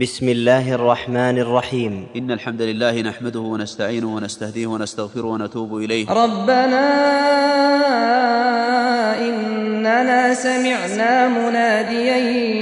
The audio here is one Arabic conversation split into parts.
بسم الله الرحمن الرحيم. إن الحمد لله نحمده ونستعينه ونستهديه ونستغفره ونتوب إليه. ربنا إننا سمعنا مناديا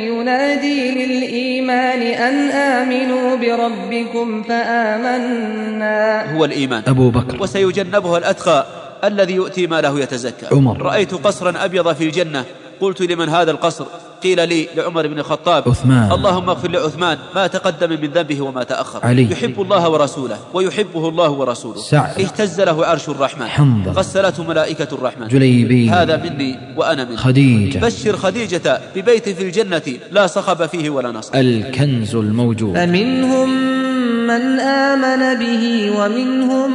ينادي للإيمان أن آمنوا بربكم فآمنا. هو الإيمان. أبو بكر. وسيجنبها الأتقى الذي يؤتي ماله يتزكى. عمر. رأيت قصرا أبيض في الجنة. قلت لمن هذا القصر؟ قيل لي لعمر بن الخطاب عثمان. اللهم اغفر لعثمان ما تقدم من ذنبه وما تأخر. علي. يحب الله ورسوله ويحبه الله ورسوله. سعد. اهتز له عرش الرحمن. حنظلة. غسلته ملائكة الرحمن. جليبي. هذا مني وأنا منه خديجة. بشر خديجة ببيت في الجنة لا صخب فيه ولا نصب. الكنز الموجود. فمنهم من آمن به ومنهم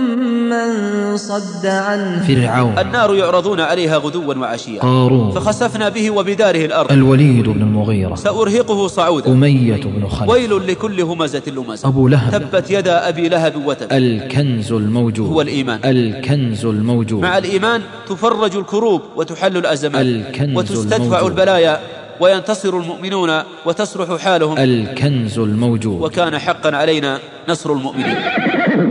من صد عنه. فرعون. النار يعرضون عليها غدوا وعشيا. قارون. فخسفنا به وبداره الأرض. الوليد بن المغيرة. سأرهقه صعودا. أمية بن خلف. ويل لكل همزة لمزة. أبو لهب. تبت يدا أبي لهب وتب. الكنز الموجود. هو الإيمان. الكنز الموجود. مع الإيمان تفرج الكروب وتحل الأزمات الكنز وتستدفع الموجود. البلايا. وينتصر المؤمنون وتصلح حالهم. الكنز الموجود. وكان حقا علينا نصر المؤمنين.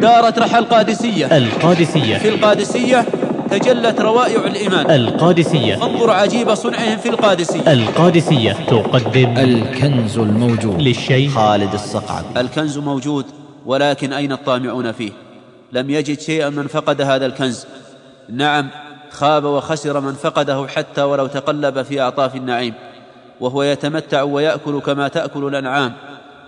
دارت رحى القادسية. القادسية. في القادسية تجلت روائع الإيمان. القادسية. انظر عجيب صنعهم في القادسية. القادسية تقدم الكنز الموجود. للشيخ خالد الصقعب الكنز موجود ولكن أين الطامعون فيه؟ لم يجد شيئا من فقد هذا الكنز. نعم خاب وخسر من فقده حتى ولو تقلب في أعطاف النعيم. وهو يتمتع ويأكل كما تأكل الأنعام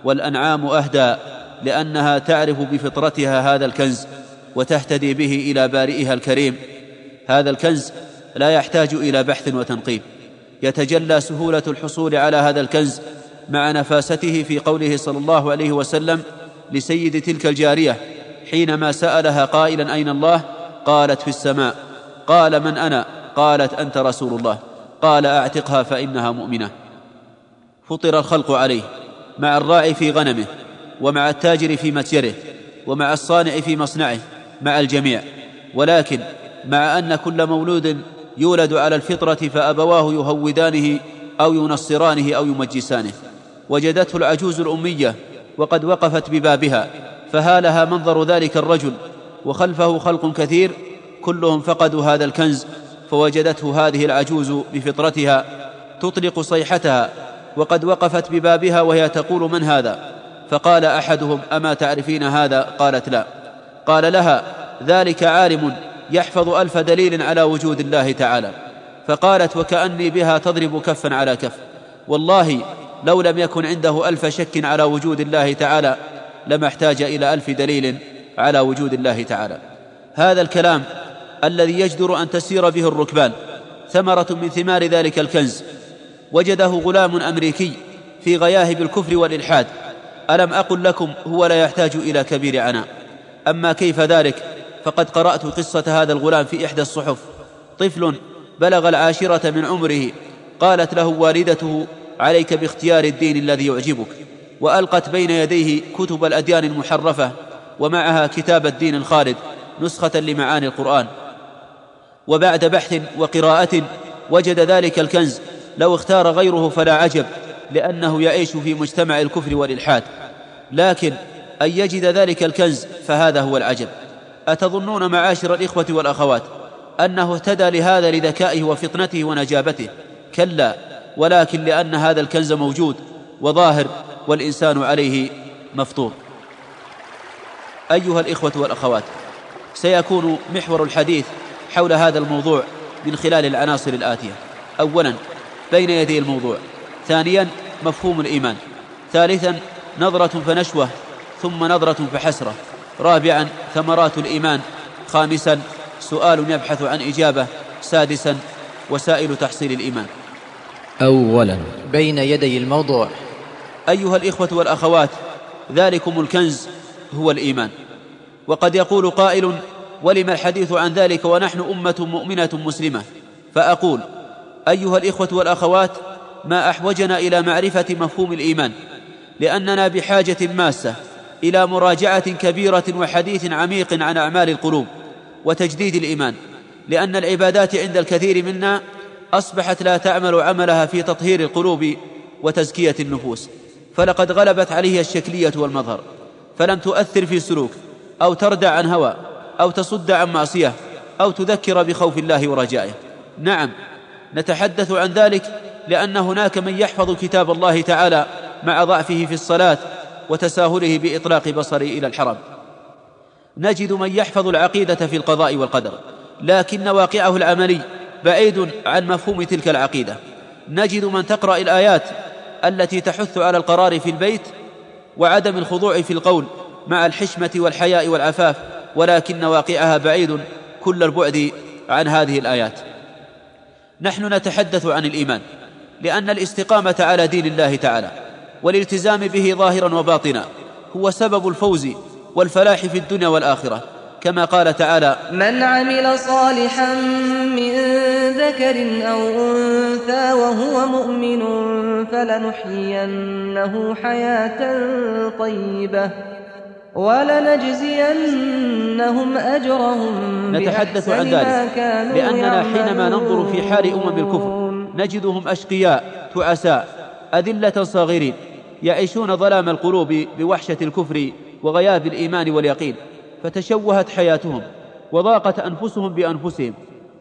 والأنعام أهدى لأنها تعرف بفطرتها هذا الكنز وتهتدي به إلى بارئها الكريم. هذا الكنز لا يحتاج إلى بحث وتنقيب. يتجلى سهولة الحصول على هذا الكنز مع نفاسته في قوله صلى الله عليه وسلم لسيد تلك الجارية حينما سألها قائلا أين الله؟ قالت في السماء. قال من أنا؟ قالت أنت رسول الله. قال أعتقها فإنها مؤمنة. فطر الخلق عليه مع الراعي في غنمه ومع التاجر في متجره ومع الصانع في مصنعه مع الجميع. ولكن مع أن كل مولود يولد على الفطرة فأبواه يهودانه أو ينصرانه أو يمجسانه. وجدته العجوز الأمية وقد وقفت ببابها فهالها منظر ذلك الرجل وخلفه خلق كثير كلهم فقدوا هذا الكنز فوجدته هذه العجوز بفطرتها تطلق صيحتها وقد وقفت ببابها وهي تقول من هذا؟ فقال أحدهم أما تعرفين هذا؟ قالت لا. قال لها ذلك عالم يحفظ ألف دليل على وجود الله تعالى. فقالت وكأني بها تضرب كفا على كف. والله لو لم يكن عنده ألف شك على وجود الله تعالى لما احتاج إلى ألف دليل على وجود الله تعالى. هذا الكلام الذي يجدر أن تسير به الركبان ثمرة من ثمار ذلك الكنز. وجده غلام أمريكي في غياهب الكفر والإلحاد. ألم أقل لكم هو لا يحتاج إلى كبير عناء أما كيف ذلك؟ فقد قرأت قصة هذا الغلام في إحدى الصحف. طفل بلغ العاشرة من عمره قالت له والدته عليك باختيار الدين الذي يعجبك. وألقت بين يديه كتب الأديان المحرفة ومعها كتاب الدين الخالد نسخة لمعاني القرآن. وبعد بحث وقراءة وجد ذلك الكنز لو اختار غيره فلا عجب لأنه يعيش في مجتمع الكفر والإلحاد. لكن أن يجد ذلك الكنز فهذا هو العجب. أتظنون معاشر الإخوة والأخوات أنه اهتدى لهذا لذكائه وفطنته ونجابته؟ كلا ولكن لأن هذا الكنز موجود وظاهر والإنسان عليه مفطور. أيها الإخوة والأخوات سيكون محور الحديث حول هذا الموضوع من خلال العناصر الآتية. اولا بين يدي الموضوع. ثانيا مفهوم الإيمان. ثالثا نظرة فنشوة ثم نظرة فحسرة. رابعا ثمرات الإيمان. خامسا سؤال يبحث عن إجابة. سادسا وسائل تحصيل الإيمان. أولا بين يدي الموضوع. أيها الإخوة والأخوات ذلكم الكنز هو الإيمان. وقد يقول قائل ولم الحديث عن ذلك ونحن أمة مؤمنة مسلمة؟ فأقول أيها الإخوة والأخوات ما أحوجنا إلى معرفة مفهوم الإيمان لأننا بحاجة ماسة إلى مراجعة كبيرة وحديث عميق عن أعمال القلوب وتجديد الإيمان لأن العبادات عند الكثير منا أصبحت لا تعمل عملها في تطهير القلوب وتزكية النفوس فلقد غلبت عليه الشكلية والمظهر فلم تؤثر في سلوك أو تردع عن هوى أو تصد عن معصية أو تذكر بخوف الله ورجائه. نعم نتحدث عن ذلك لأن هناك من يحفظ كتاب الله تعالى مع ضعفه في الصلاة وتساهله بإطلاق بصره إلى الحرم. نجد من يحفظ العقيدة في القضاء والقدر لكن واقعه العملي بعيد عن مفهوم تلك العقيدة. نجد من تقرأ الآيات التي تحث على القرار في البيت وعدم الخضوع في القول مع الحشمة والحياء والعفاف ولكن واقعها بعيد كل البعد عن هذه الآيات. نحن نتحدث عن الإيمان لأن الاستقامة على دين الله تعالى والالتزام به ظاهرا وباطنا هو سبب الفوز والفلاح في الدنيا والآخرة كما قال تعالى من عمل صالحا من ذكر أو أنثى وهو مؤمن فلنحيينه حياة طيبة. ولنجزينهم أجرهم نتحدث عن ذلك لأننا حينما ننظر في حال أمم الكفر نجدهم أشقياء تعساء أذلة صاغرين يعيشون ظلام القلوب بوحشة الكفر وغياب الإيمان واليقين فتشوهت حياتهم وضاقت أنفسهم بأنفسهم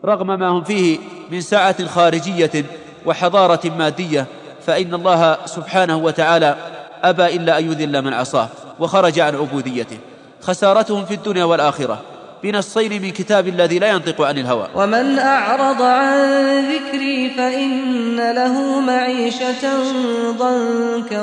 رغم ما هم فيه من سعة خارجية وحضارة مادية فإن الله سبحانه وتعالى أبى إلا أن يذل من عصاه وخرج عن عبوديته. خسارتهم في الدنيا والآخرة. بنصين من كتاب الذي لا ينطق عن الهوى. ومن أعرض عن ذكري فإن له معيشة ضنكا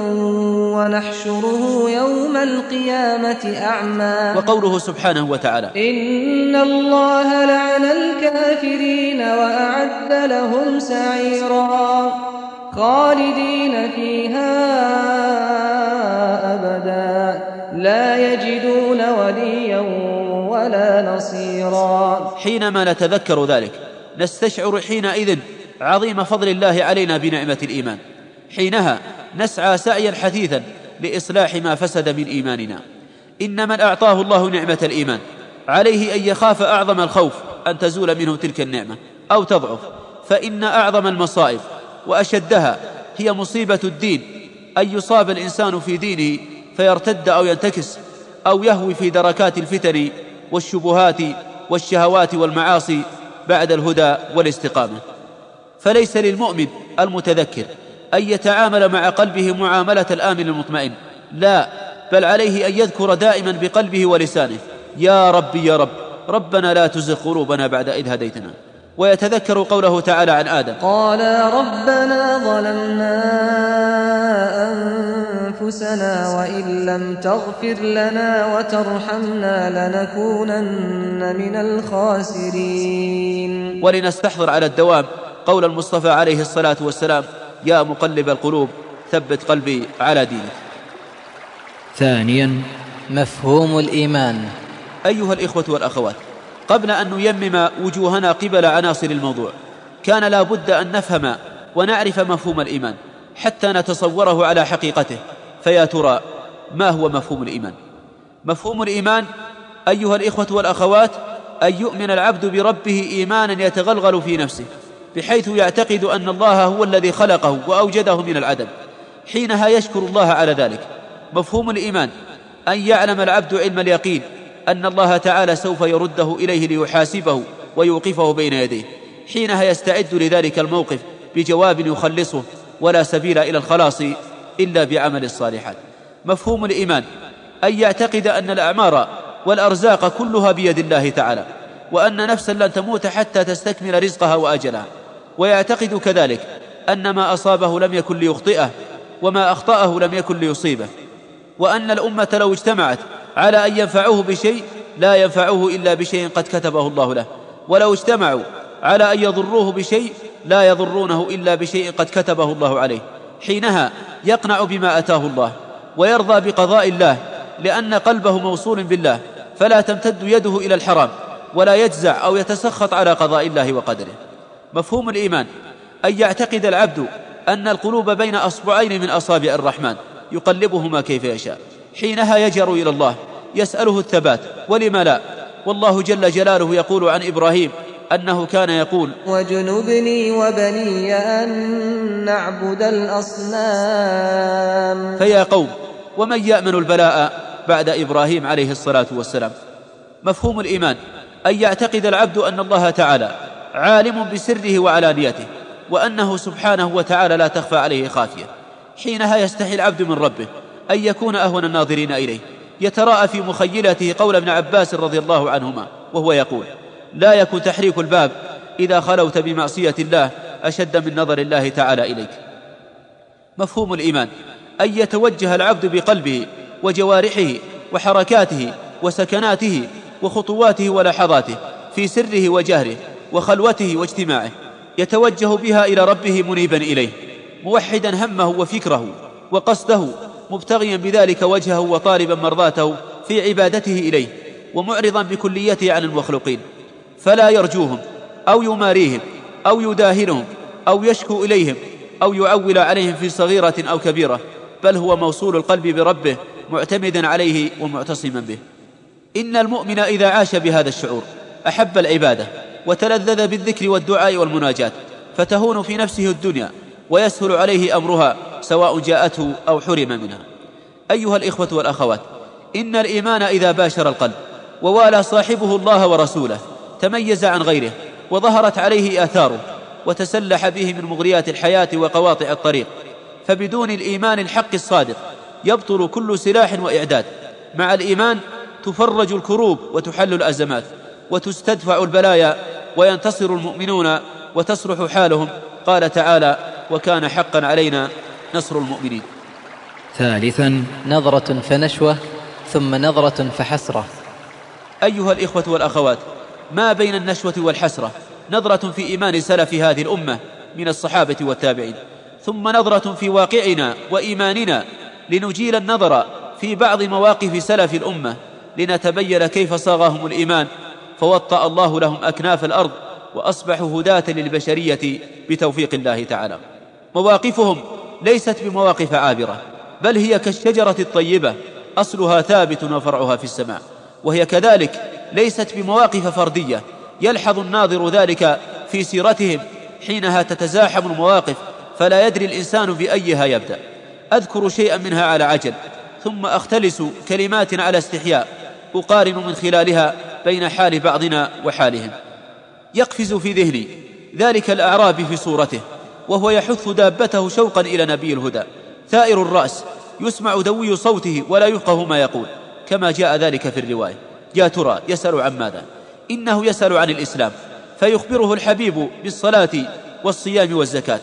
ونحشره يوم القيامة أعمى. وقوله سبحانه وتعالى إن الله لعن الكافرين وأعد لهم سعيرا. خالدين فيها أبدا. لا يجدون وليا ولا نصيرا. حينما نتذكر ذلك نستشعر حينئذ عظيم فضل الله علينا بنعمة الإيمان. حينها نسعى سعيا حثيثا لإصلاح ما فسد من إيماننا. إن من أعطاه الله نعمة الإيمان. عليه أن يخاف أعظم الخوف أن تزول منه تلك النعمة أو تضعف. فإن أعظم المصائب وأشدها هي مصيبة الدين. أن يصاب الإنسان في دينه فيرتد أو ينتكس أو يهوي في دركات الفتن والشبهات والشهوات والمعاصي بعد الهدى والاستقامة. فليس للمؤمن المتذكر أن يتعامل مع قلبه معاملة الآمن المطمئن. لا بل عليه أن يذكر دائما بقلبه ولسانه. يا رب يا رب ربنا لا تزغ قلوبنا بعد إذ هديتنا. ويتذكر قوله تعالى عن آدم. قال ربنا ظلمنا أنفسنا وإن لم تغفر لنا وترحمنا لنكونن من الخاسرين. ولنستحضر على الدوام قول المصطفى عليه الصلاة والسلام يا مقلب القلوب ثبت قلبي على دينك. ثانيا مفهوم الإيمان. أيها الإخوة والأخوات قبل أن نيمم وجوهنا قبل عناصر الموضوع. كان لا بد أن نفهم ونعرف مفهوم الإيمان حتى نتصوره على حقيقته. فيا ترى ما هو مفهوم الإيمان؟ مفهوم الإيمان أيها الإخوة والأخوات أن يؤمن العبد بربه إيمانا يتغلغل في نفسه بحيث يعتقد أن الله هو الذي خلقه وأوجده من العدم. حينها يشكر الله على ذلك. مفهوم الإيمان أن يعلم العبد علم اليقين أن الله تعالى سوف يرده إليه ليحاسبه ويوقفه بين يديه حينها يستعد لذلك الموقف بجواب يخلصه ولا سبيل إلى الخلاص إلا بعمل الصالحات. مفهوم الإيمان أن يعتقد أن الأعمار والأرزاق كلها بيد الله تعالى وأن نفسا لن تموت حتى تستكمل رزقها وأجلها ويعتقد كذلك أن ما أصابه لم يكن ليخطئه وما أخطأه لم يكن ليصيبه وأن الأمة لو اجتمعت على أن ينفعوه بشيء لا ينفعوه إلا بشيء قد كتبه الله له. ولو اجتمعوا على أن يضروه بشيء لا يضرونه إلا بشيء قد كتبه الله عليه. حينها يقنع بما أتاه الله ويرضى بقضاء الله لأن قلبه موصول بالله فلا تمتد يده إلى الحرام ولا يجزع أو يتسخط على قضاء الله وقدره. مفهوم الإيمان؟ أن يعتقد العبد أن القلوب بين أصبعين من أصابع الرحمن يقلبهما كيف يشاء. حينها يجر إلى الله يسأله الثبات ولم لا؟ والله جل جلاله يقول عن إبراهيم أنه كان يقول واجنبني وبني أن نعبد الأصنام. فيا قوم ومن يأمن البلاء بعد إبراهيم عليه الصلاة والسلام؟ مفهوم الإيمان أن يعتقد العبد أن الله تعالى عالم بسره وعلانيته وأنه سبحانه وتعالى لا تخفى عليه خافية. حينها يستحي العبد من ربه أن يكون أهون الناظرين إليه. يتراءى في مخيلته قول ابن عباس رضي الله عنهما وهو يقول لا يكن تحريك الباب إذا خلوت بمعصية الله أشد من نظر الله تعالى إليك. مفهوم الإيمان أن يتوجه العبد بقلبه وجوارحه وحركاته وسكناته وخطواته ولحظاته في سره وجهره وخلوته واجتماعه يتوجه بها إلى ربه منيبا إليه موحدا همه وفكره وقصده مبتغيا بذلك وجهه وطالبا مرضاته في عبادته إليه ومعرضا بكليته عن المخلوقين. فلا يرجوهم أو يماريهم أو يداهنهم أو يشكو إليهم أو يعول عليهم في صغيرة أو كبيرة بل هو موصول القلب بربه معتمدا عليه ومعتصما به. إن المؤمن إذا عاش بهذا الشعور أحب العبادة وتلذذ بالذكر والدعاء والمناجاة فتهون في نفسه الدنيا ويسهل عليه أمرها سواء جاءته أو حرم منها. أيها الإخوة والأخوات إن الإيمان إذا باشر القلب ووالى صاحبه الله ورسوله تميز عن غيره وظهرت عليه آثاره وتسلح به من مغريات الحياة وقواطع الطريق فبدون الإيمان الحق الصادق يبطل كل سلاح وإعداد. مع الإيمان تفرج الكروب وتحل الأزمات وتستدفع البلايا وينتصر المؤمنون وتصلح حالهم. قال تعالى وكان حقا علينا نصر المؤمنين. ثالثا نظرة فنشوة ثم نظرة فحسرة. أيها الإخوة والأخوات ما بين النشوة والحسرة؟ نظرة في إيمان سلف هذه الأمة من الصحابة والتابعين. ثم نظرة في واقعنا وإيماننا لنجيل النظر في بعض مواقف سلف الأمة لنتبين كيف صاغهم الإيمان فوطأ الله لهم أكناف الأرض وأصبحوا هداة للبشرية بتوفيق الله تعالى. مواقفهم ليست بمواقف عابرة بل هي كالشجرة الطيبة أصلها ثابت وفرعها في السماء وهي كذلك ليست بمواقف فردية يلحظ الناظر ذلك في سيرتهم حينها تتزاحم المواقف فلا يدري الإنسان بأيها يبدأ. أذكر شيئا منها على عجل ثم أختلس كلمات على استحياء أقارن من خلالها بين حال بعضنا وحالهم. يقفز في ذهني ذلك الأعرابي في صورته. وهو يحث دابته شوقا إلى نبي الهدى. ثائر الرأس يسمع دوي صوته ولا يفقه ما يقول. كما جاء ذلك في الرواية. يا ترى يسأل عن ماذا؟ إنه يسأل عن الإسلام. فيخبره الحبيب بالصلاة والصيام والزكاة.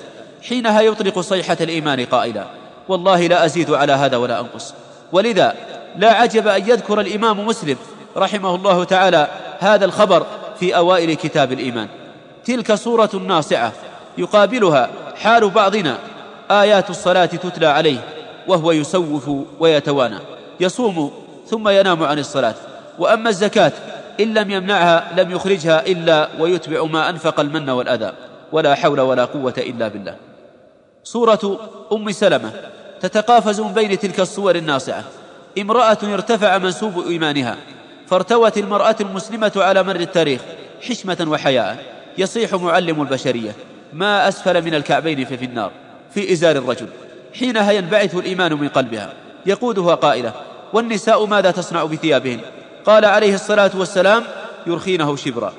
حينها يطلق صيحة الإيمان قائلا. والله لا أزيد على هذا ولا أنقص. ولذا لا عجب أن يذكر الإمام مسلم رحمه الله تعالى هذا الخبر في أوائل كتاب الإيمان. تلك صورة ناصعة يقابلها حال بعضنا. آيات الصلاة تتلى عليه وهو يسوف ويتوانى. يصوم ثم ينام عن الصلاة. وأما الزكاة إن لم يمنعها لم يخرجها إلا ويتبع ما أنفق المن والأذى. ولا حول ولا قوة إلا بالله. صورة أم سلمة تتقافز من بين تلك الصور الناصعة. امرأة ارتفع منسوب إيمانها فارتوت المرأة المسلمة على مر التاريخ حشمة وحياء. يصيح معلم البشرية ما أسفل من الكعبين ففي النار في إزار الرجل حينها ينبعث الإيمان من قلبها يقودها قائلة والنساء ماذا تصنع بثيابهن؟ قال عليه الصلاة والسلام يرخينه شبرا.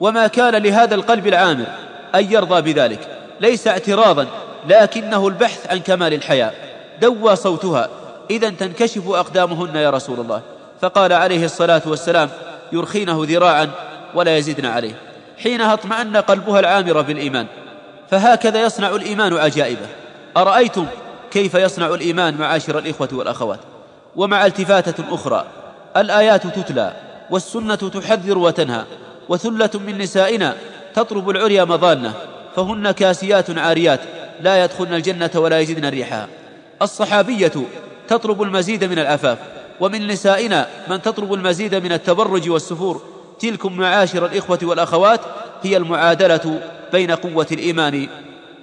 وما كان لهذا القلب العامر أن يرضى بذلك ليس اعتراضا لكنه البحث عن كمال الحياة دوى صوتها إذا تنكشف أقدامهن يا رسول الله. فقال عليه الصلاة والسلام يرخينه ذراعا ولا يزدن عليه. حينها اطمأن قلبها العامر بالإيمان فهكذا يصنع الإيمان عجائبه. أرأيتم كيف يصنع الإيمان معاشر الإخوة والأخوات؟ ومع التفاتة أخرى الآيات تتلى والسنة تحذر وتنهى وثلة من نسائنا تطلب العري مضانة فهن كاسيات عاريات لا يدخلن الجنة ولا يجدن ريحها الصحابية تطلب المزيد من العفاف ومن نسائنا من تطلب المزيد من التبرج والسفور. تلكم معاشر الإخوة والأخوات هي المعادلة بين قوة الإيمان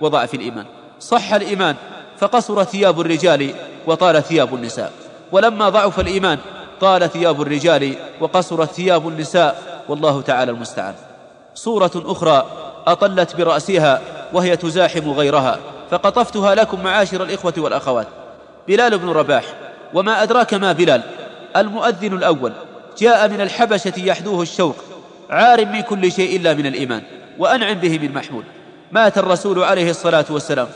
وضعف الإيمان. صح الإيمان فقصر ثياب الرجال وطال ثياب النساء. ولما ضعف الإيمان طال ثياب الرجال وقصرت ثياب النساء. والله تعالى المستعان. صورة أخرى أطلت برأسها وهي تزاحم غيرها. فقطفتها لكم معاشر الإخوة والأخوات. بلال بن رباح وما أدراك ما بلال؟ المؤذن الأول جاء من الحبشة يحدوه الشوق عار من كل شيء إلا من الإيمان وأنعم به من محمود. مات الرسول عليه الصلاة والسلام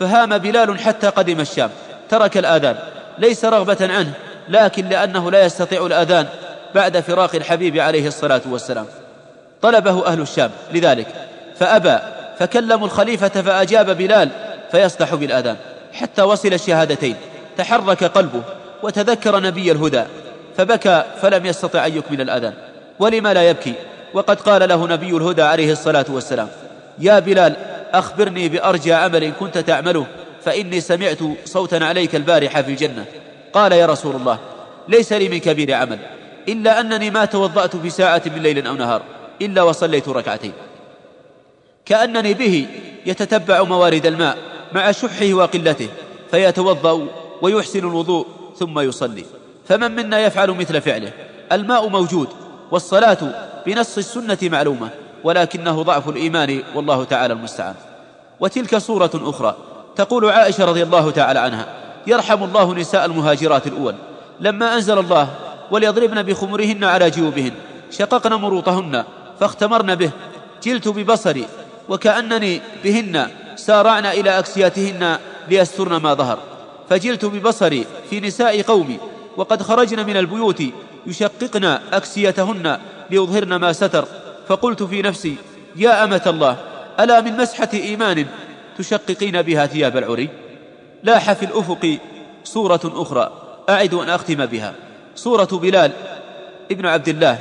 فهام بلال حتى قدم الشام ترك الآذان ليس رغبة عنه لكن لأنه لا يستطيع الآذان بعد فراق الحبيب عليه الصلاة والسلام. طلبه أهل الشام لذلك فأبى فكلموا الخليفة فأجاب بلال فيصلح بالآذان. حتى وصل الشهادتين تحرك قلبه وتذكر نبي الهدى فبكى فلم يستطع أن يكمل الأذان. ولما لا يبكي وقد قال له نبي الهدى عليه الصلاة والسلام يا بلال أخبرني بأرجى عمل كنت تعمله فإني سمعت صوتا عليك البارحة في الجنة. قال يا رسول الله ليس لي من كبير عمل إلا أنني ما توضأت في ساعة من ليل أو نهار إلا وصليت ركعتين. كأنني به يتتبع موارد الماء مع شحه وقلته فيتوضأ ويحسن الوضوء ثم يصلي فمن منا يفعل مثل فعله الماء موجود والصلاة بنص السنة معلومة ولكنه ضعف الإيمان والله تعالى المستعان. وتلك صورة أخرى تقول عائشة رضي الله تعالى عنها يرحم الله نساء المهاجرات الأول. لما أنزل الله وليضربن بخمرهن على جيوبهن شققن مروطهن فاختمرن به جلت ببصري وكأنني بهن سارعن إلى أكسياتهن ليسترن ما ظهر. فجلت ببصري في نساء قومي وقد خرجن من البيوت يشققن أكسيتهن ليظهرن ما ستر. فقلت في نفسي يا أمة الله ألا من مسحة إيمان تشققين بها ثياب العري؟ لاح في الأفق صورة أخرى أعد أن أختم بها. صورة بلال ابن عبد الله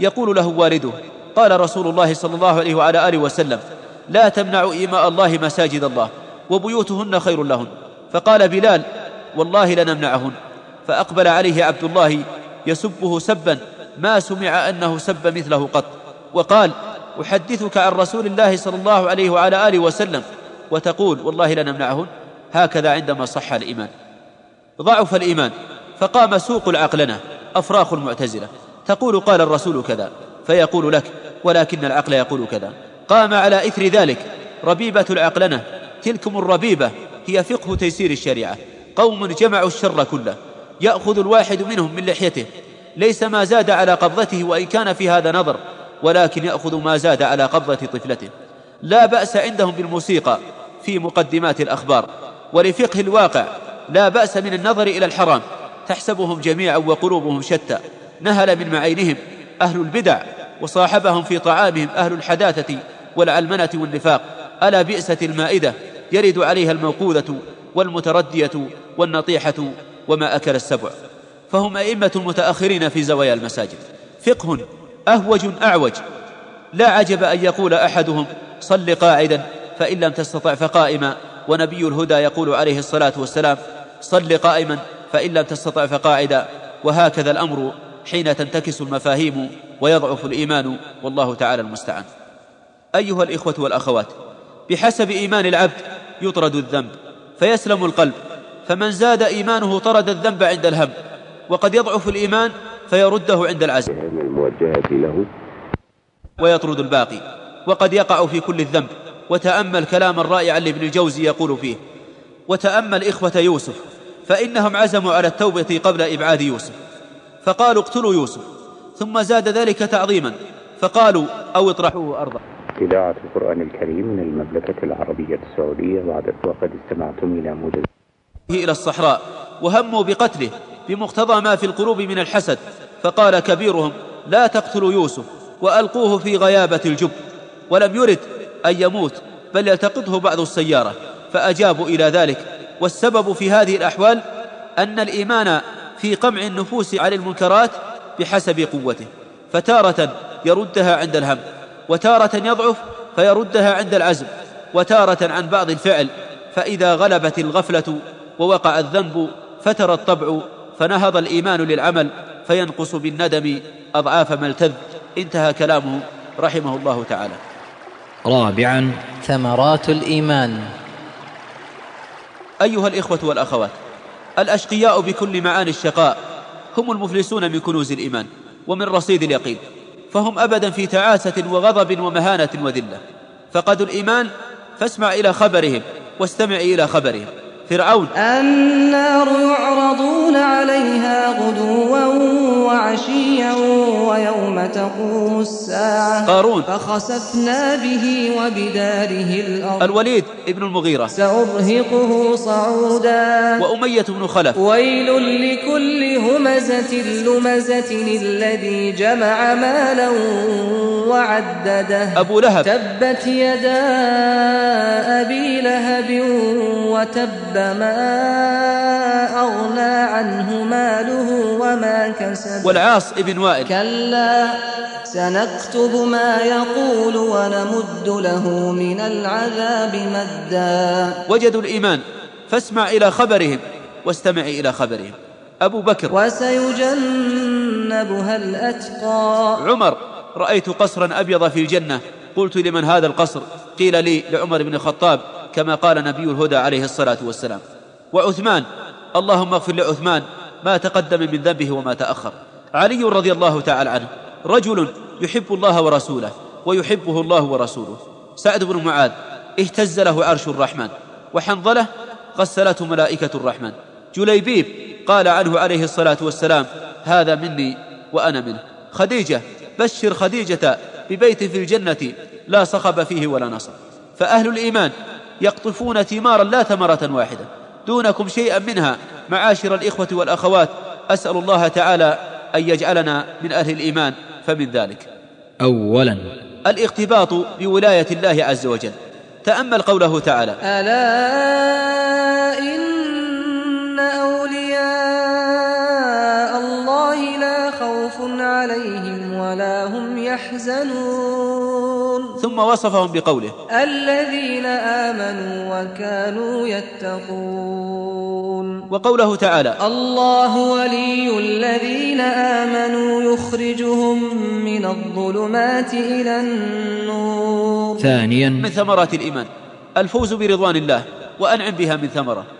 يقول له والده قال رسول الله صلى الله عليه وعلى آله وسلم لا تمنعوا إيماء الله مساجد الله وبيوتهن خير لهن. فقال بلال والله لنمنعهن. فأقبل عليه عبد الله يسبه سبا ما سمع أنه سب مثله قط. وقال أحدثك عن رسول الله صلى الله عليه وعلى آله وسلم وتقول والله لنمنعهن هكذا عندما صح الإيمان. ضعف الإيمان فقام سوق العقلنة أفراخ المعتزلة. تقول قال الرسول كذا فيقول لك ولكن العقل يقول كذا. قام على إثر ذلك ربيبة العقلنة. تلكم الربيبة هي فقه تيسير الشريعة. قوم جمعوا الشر كله. يأخذ الواحد منهم من لحيته. ليس ما زاد على قبضته وإن كان في هذا نظر ولكن يأخذ ما زاد على قبضة طفلته. لا بأس عندهم بالموسيقى في مقدمات الأخبار ولفقه الواقع لا بأس من النظر إلى الحرام. تحسبهم جميعا وقلوبهم شتى. نهل من معينهم أهل البدع وصاحبهم في طعامهم أهل الحداثة والعلمنة والنفاق. ألا بئسة المائدة يرد عليها الموقوذة والمتردية والنطيحة وما أكل السبع. فهم أئمة متأخرين في زوايا المساجد. فقه أهوج أعوج. لا عجب أن يقول أحدهم صل قاعدا فإن لم تستطع فقائما. ونبي الهدى يقول عليه الصلاة والسلام صل قائما فإن لم تستطع فقاعدا. وهكذا الأمر حين تنتكس المفاهيم ويضعف الإيمان والله تعالى المستعان. أيها الإخوة والأخوات بحسب إيمان العبد يطرد الذنب فيسلم القلب. فمن زاد إيمانه طرد الذنب عند الهم. وقد يضعف الإيمان فيرده عند العزم. الموجهة له. ويطرد الباقي. وقد يقع في كل الذنب. وتأمل كلاما رائعا لابن الجوزي يقول فيه. وتأمل إخوة يوسف. فإنهم عزموا على التوبة قبل إبعاد يوسف. فقالوا اقتلوا يوسف. ثم زاد ذلك تعظيما. فقالوا أو اطرحوه أرضا. إذاعة القرآن الكريم من المملكة العربية السعودية وقد استمعتم إلى موجز إلى الصحراء. وهموا بقتله. بمقتضى ما في القلوب من الحسد فقال كبيرهم لا تقتلوا يوسف وألقوه في غيابة الجب ولم يرد أن يموت بل يلتقطه بعض السيارة. فأجابوا إلى ذلك. والسبب في هذه الأحوال أن الإيمان في قمع النفوس عن المنكرات بحسب قوته فتارة يردها عند الهم وتارة يضعف فيردها عند العزم وتارة عن بعض الفعل فإذا غلبت الغفلة ووقع الذنب فتر الطبع فنهض الإيمان للعمل فينقص بالندم أضعاف ما التذ. انتهى كلامه رحمه الله تعالى. رابعا. ثمرات الإيمان. أيها الإخوة والأخوات الأشقياء بكل معاني الشقاء هم المفلسون من كنوز الإيمان ومن رصيد اليقين فهم ابدا في تعاسة وغضب ومهانة وذلة. فقدوا الإيمان فاسمع إلى خبرهم واستمع إلى خبرهم. فرعون. النار يعرضون عليها غدوا وعشيا ويوم تقوم الساعة. قارون. فخسفنا به وبداره الأرض. الوليد ابن المغيرة. سأرهقه صعودا. وأمية بن خلف. ويل لكل همزة لمزة الذي جمع مالا وعدده. أبو لهب. تبت يدا أبي لهب وتب ما أغنى عنه ماله وما كسب. والعاص ابن وائل. كلا سنكتب ما يقول ونمد له من العذاب مدا. وجدوا الإيمان فاسمع إلى خبرهم واستمع إلى خبرهم. أبو بكر. وسيجنبها الأتقى. عمر رأيت قصرا أبيض في الجنة. قلت لمن هذا القصر؟ قيل لي لعمر بن الخطاب. كما قال نبي الهدى عليه الصلاة والسلام. وعثمان اللهم اغفر لعثمان ما تقدم من ذنبه وما تأخر. علي رضي الله تعالى عنه رجل يحب الله ورسوله ويحبه الله ورسوله. سعد بن معاذ اهتز له عرش الرحمن وحنظله غسلته ملائكة الرحمن. جليبيب قال عنه عليه الصلاة والسلام هذا مني وأنا منه. خديجة بشر خديجة ببيت في الجنة لا صخب فيه ولا نصب. فأهل الإيمان يقطفون ثمارا لا ثمرة واحدة. دونكم شيئا منها معاشر الإخوة والأخوات أسأل الله تعالى أن يجعلنا من أهل الإيمان. فمن ذلك. أولا. الاغتباط بولاية الله عز وجل. تأمل قوله تعالى. ألا إن أولياء الله لا خوف عليهم ولا هم يحزنون. ثم وصفهم بقوله. الذين آمنوا وكانوا يتقون. وقوله تعالى. الله ولي الذين آمنوا يخرجهم من الظلمات إلى النور. ثانيا. من ثمرات الإيمان. الفوز برضوان الله وأنعم بها من ثمرة.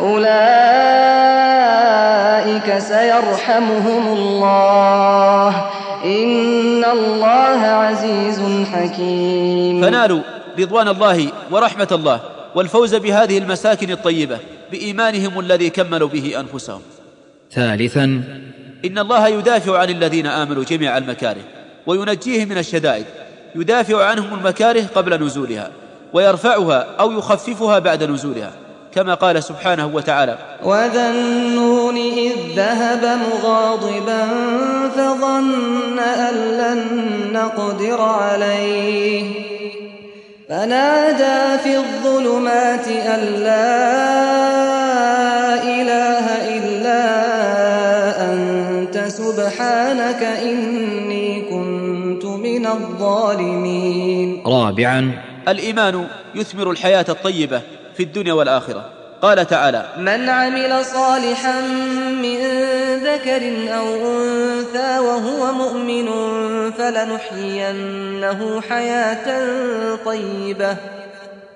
أولئك سيرحمهم الله. إن الله عزيز حكيم. فنالوا رضوان الله ورحمة الله والفوز بهذه المساكن الطيبة بإيمانهم الذي كملوا به أنفسهم. ثالثا إن الله يدافع عن الذين آمنوا جميع المكاره وينجيهم من الشدائد يدافع عنهم المكاره قبل نزولها ويرفعها أو يخففها بعد نزولها. كما قال سبحانه وتعالى. وذا النون إذ ذهب مغاضبا فظن أن لن نقدر عليه. فنادى في الظلمات أن لا إله إلا أنت سبحانك إني كنت من الظالمين. رابعا. الإيمان يثمر الحياة الطيبة. في الدنيا والآخرة. قال تعالى من عمل صالحا من ذكر أو أنثى وهو مؤمن فلنحيينه حياة طيبة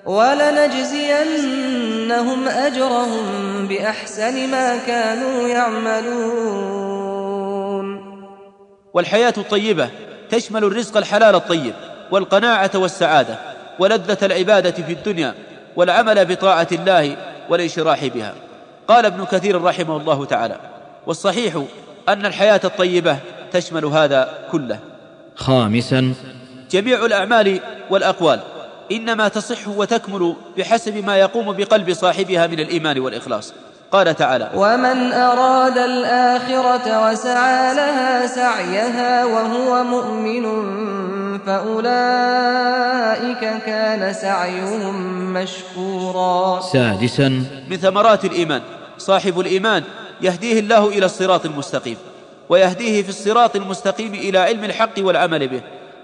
ولنجزينهم أجرهم بأحسن ما كانوا يعملون. والحياة الطيبة تشمل الرزق الحلال الطيب والقناعة والسعادة ولذة العبادة في الدنيا والعمل بطاعة الله والانشراح بها. قال ابن كثير رحمه الله تعالى والصحيح أن الحياة الطيبة تشمل هذا كله. خامسا جميع الأعمال والأقوال إنما تصح وتكمل بحسب ما يقوم بقلب صاحبها من الإيمان والإخلاص. قال تعالى ومن أراد الآخرة وسعى لها سعيها وهو مؤمن فأولئك كان سعيهم مشكورا. سادسا. من ثمرات الإيمان. صاحب الإيمان يهديه الله إلى الصراط المستقيم ويهديه في الصراط المستقيم إلى علم الحق والعمل به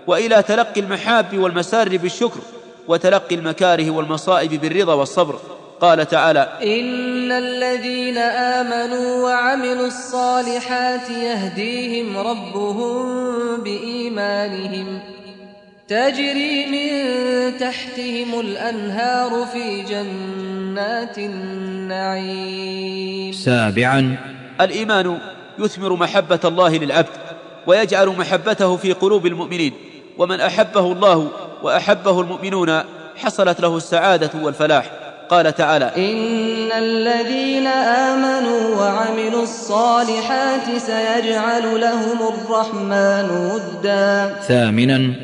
وإلى تلقي المحاب والمسار بالشكر وتلقي المكاره والمصائب بالرضا والصبر. قال تعالى إن الذين آمنوا وعملوا الصالحات يهديهم ربهم بإيمانهم تجري من تحتهم الأنهار في جنات النعيم سابعا. الإيمان يثمر محبة الله للعبد ويجعل محبته في قلوب المؤمنين ومن أحبه الله وأحبه المؤمنون حصلت له السعادة والفلاح. قال تعالى إن الذين آمنوا وعملوا الصالحات سيجعل لهم الرحمن ودا. ثامنا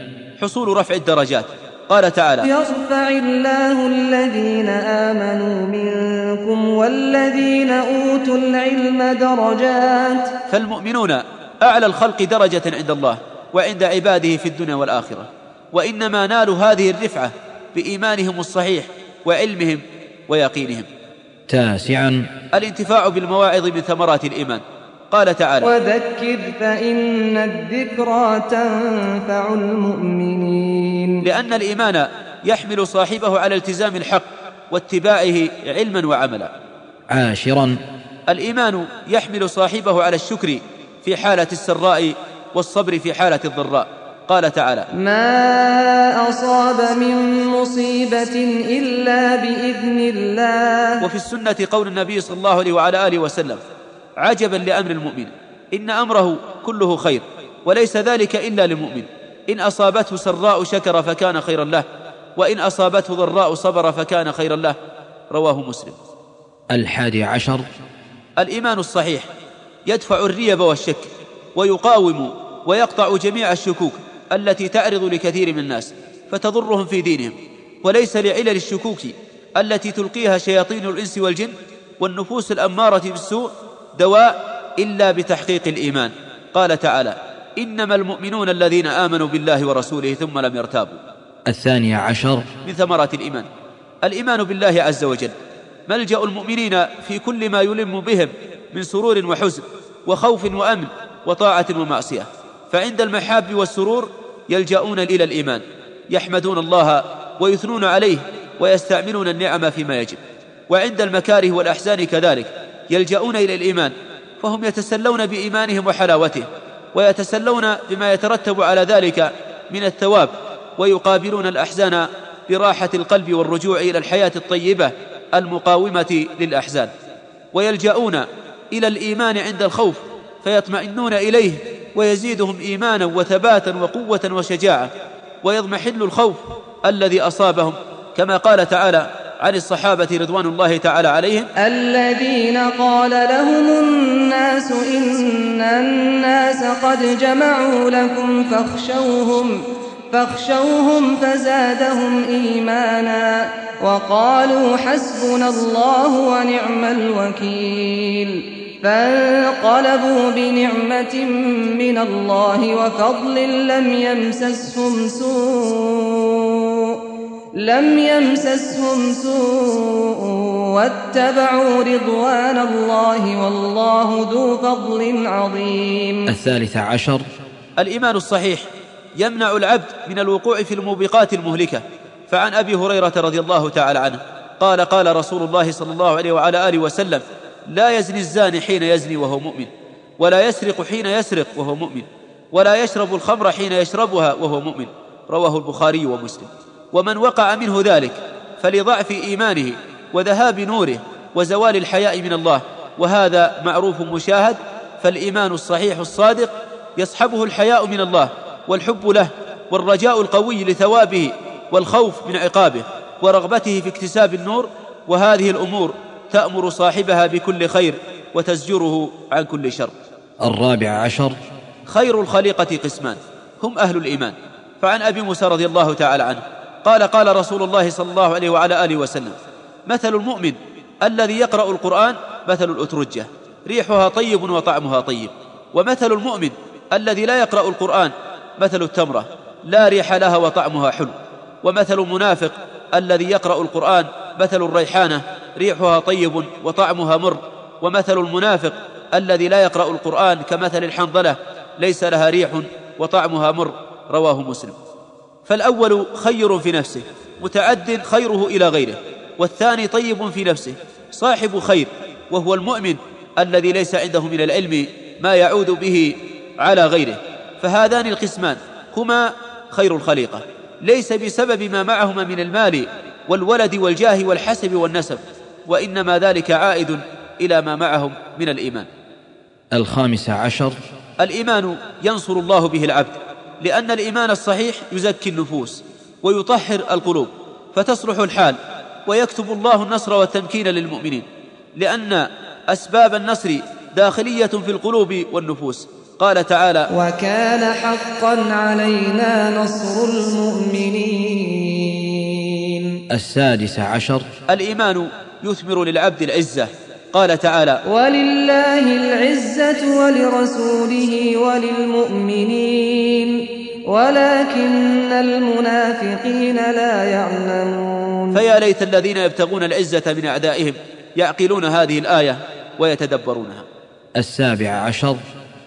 حصول رفع الدرجات. قال تعالى يرفع الله الذين آمنوا منكم والذين أوتوا العلم درجات. فالمؤمنون أعلى الخلق درجة عند الله وعند عباده في الدنيا والآخرة. وإنما نالوا هذه الرفعة بإيمانهم الصحيح وعلمهم ويقينهم. تاسعا. الانتفاع بالمواعظ من ثمرات الإيمان. قال تعالى وذكر فإن الذكرى تنفع المؤمنين. لأن الإيمان يحمل صاحبه على التزام الحق واتباعه علما وعملا. عاشرا. الإيمان يحمل صاحبه على الشكر في حالة السراء والصبر في حالة الضراء. قال تعالى ما أصاب من مصيبة إلا بإذن الله. وفي السنة قول النبي صلى الله عليه وعلى آله وسلم عجبا لأمر المؤمن إن أمره كله خير وليس ذلك إلا للمؤمن. إن أصابته سراء شكر فكان خيرا له وإن أصابته ضراء صبر فكان خيرا له. رواه مسلم. الحادي عشر. الإيمان الصحيح يدفع الريب والشك ويقاوم ويقطع جميع الشكوك. التي تعرض لكثير من الناس فتضرهم في دينهم. وليس لعلل الشكوك التي تلقيها شياطين الإنس والجن والنفوس الأمارة بالسوء دواء إلا بتحقيق الإيمان. قال تعالى إنما المؤمنون الذين آمنوا بالله ورسوله ثم لم يرتابوا. الثاني عشر. من ثمرات الإيمان. الإيمان بالله عز وجل. ملجا المؤمنين في كل ما يلم بهم من سرور وحزن وخوف وأمن وطاعة ومعصية؟ فعند المحاب والسرور يلجؤون إلى الإيمان يحمدون الله ويثنون عليه ويستعملون النعم فيما يجب. وعند المكاره والأحزان كذلك يلجؤون إلى الإيمان فهم يتسلون بإيمانهم وحلاوته ويتسلون بما يترتب على ذلك من الثواب ويقابلون الأحزان براحة القلب والرجوع إلى الحياة الطيبة المقاومة للأحزان. ويلجؤون إلى الإيمان عند الخوف فيطمئنون إليه ويزيدهم إيمانا وثباتا وقوة وشجاعة ويضمحل الخوف الذي أصابهم كما قال تعالى عن الصحابة رضوان الله تعالى عليهم الذين قال لهم الناس إن الناس قد جمعوا لكم فاخشوهم فاخشوهم فزادهم إيمانا وقالوا حسبنا الله ونعم الوكيل. فانقلبوا بنعمة من الله وفضل لم يمسسهم سوء لم يمسسهم سوء واتبعوا رضوان الله والله ذو فضل عظيم. الثالث عشر. الإيمان الصحيح يمنع العبد من الوقوع في الموبقات المهلكة. فعن أبي هريرة رضي الله تعالى عنه قال قال رسول الله صلى الله عليه وعلى آله وسلم لا يزني الزاني حين يزني وهو مؤمن ولا يسرق حين يسرق وهو مؤمن ولا يشرب الخمر حين يشربها وهو مؤمن رواه البخاري ومسلم. ومن وقع منه ذلك فلضعف إيمانه وذهاب نوره وزوال الحياء من الله وهذا معروف مشاهد فالإيمان الصحيح الصادق يصحبه الحياء من الله والحب له والرجاء القوي لثوابه والخوف من عقابه ورغبته في اكتساب النور وهذه الأمور تأمر صاحبها بكل خير وتزجره عن كل شر. الرابع عشر. خير الخليقة قسمان هم أهل الإيمان. فعن أبي موسى رضي الله تعالى عنه قال قال رسول الله صلى الله عليه وعلى آله وسلم مثل المؤمن الذي يقرأ القرآن مثل الأترجة ريحها طيب وطعمها طيب. ومثل المؤمن الذي لا يقرأ القرآن مثل التمرة لا ريح لها وطعمها حلو. ومثل المنافق الذي يقرأ القرآن مثل الريحانة ريحها طيب وطعمها مر. ومثل المنافق الذي لا يقرأ القرآن كمثل الحنظلة ليس لها ريح وطعمها مر. رواه مسلم. فالأول خير في نفسه متعد خيره إلى غيره. والثاني طيب في نفسه صاحب خير. وهو المؤمن الذي ليس عنده من العلم ما يعود به على غيره. فهذان القسمان هما خير الخليقة. ليس بسبب ما معهما من المال والولد والجاه والحسب والنسب وإنما ذلك عائد إلى ما معهم من الإيمان. الخامس عشر. الإيمان ينصر الله به العبد لأن الإيمان الصحيح يزكي النفوس ويطهر القلوب فتصلح الحال ويكتب الله النصر والتمكين للمؤمنين لأن أسباب النصر داخلية في القلوب والنفوس. قال تعالى وكان حقا علينا نصر المؤمنين. السادس عشر. الإيمان يثمر للعبد العزة. قال تعالى ولله العزة ولرسوله وللمؤمنين ولكن المنافقين لا يعلمون. فيا ليت الذين يبتغون العزة من أعدائهم يعقلون هذه الآية ويتدبرونها. السابع عشر.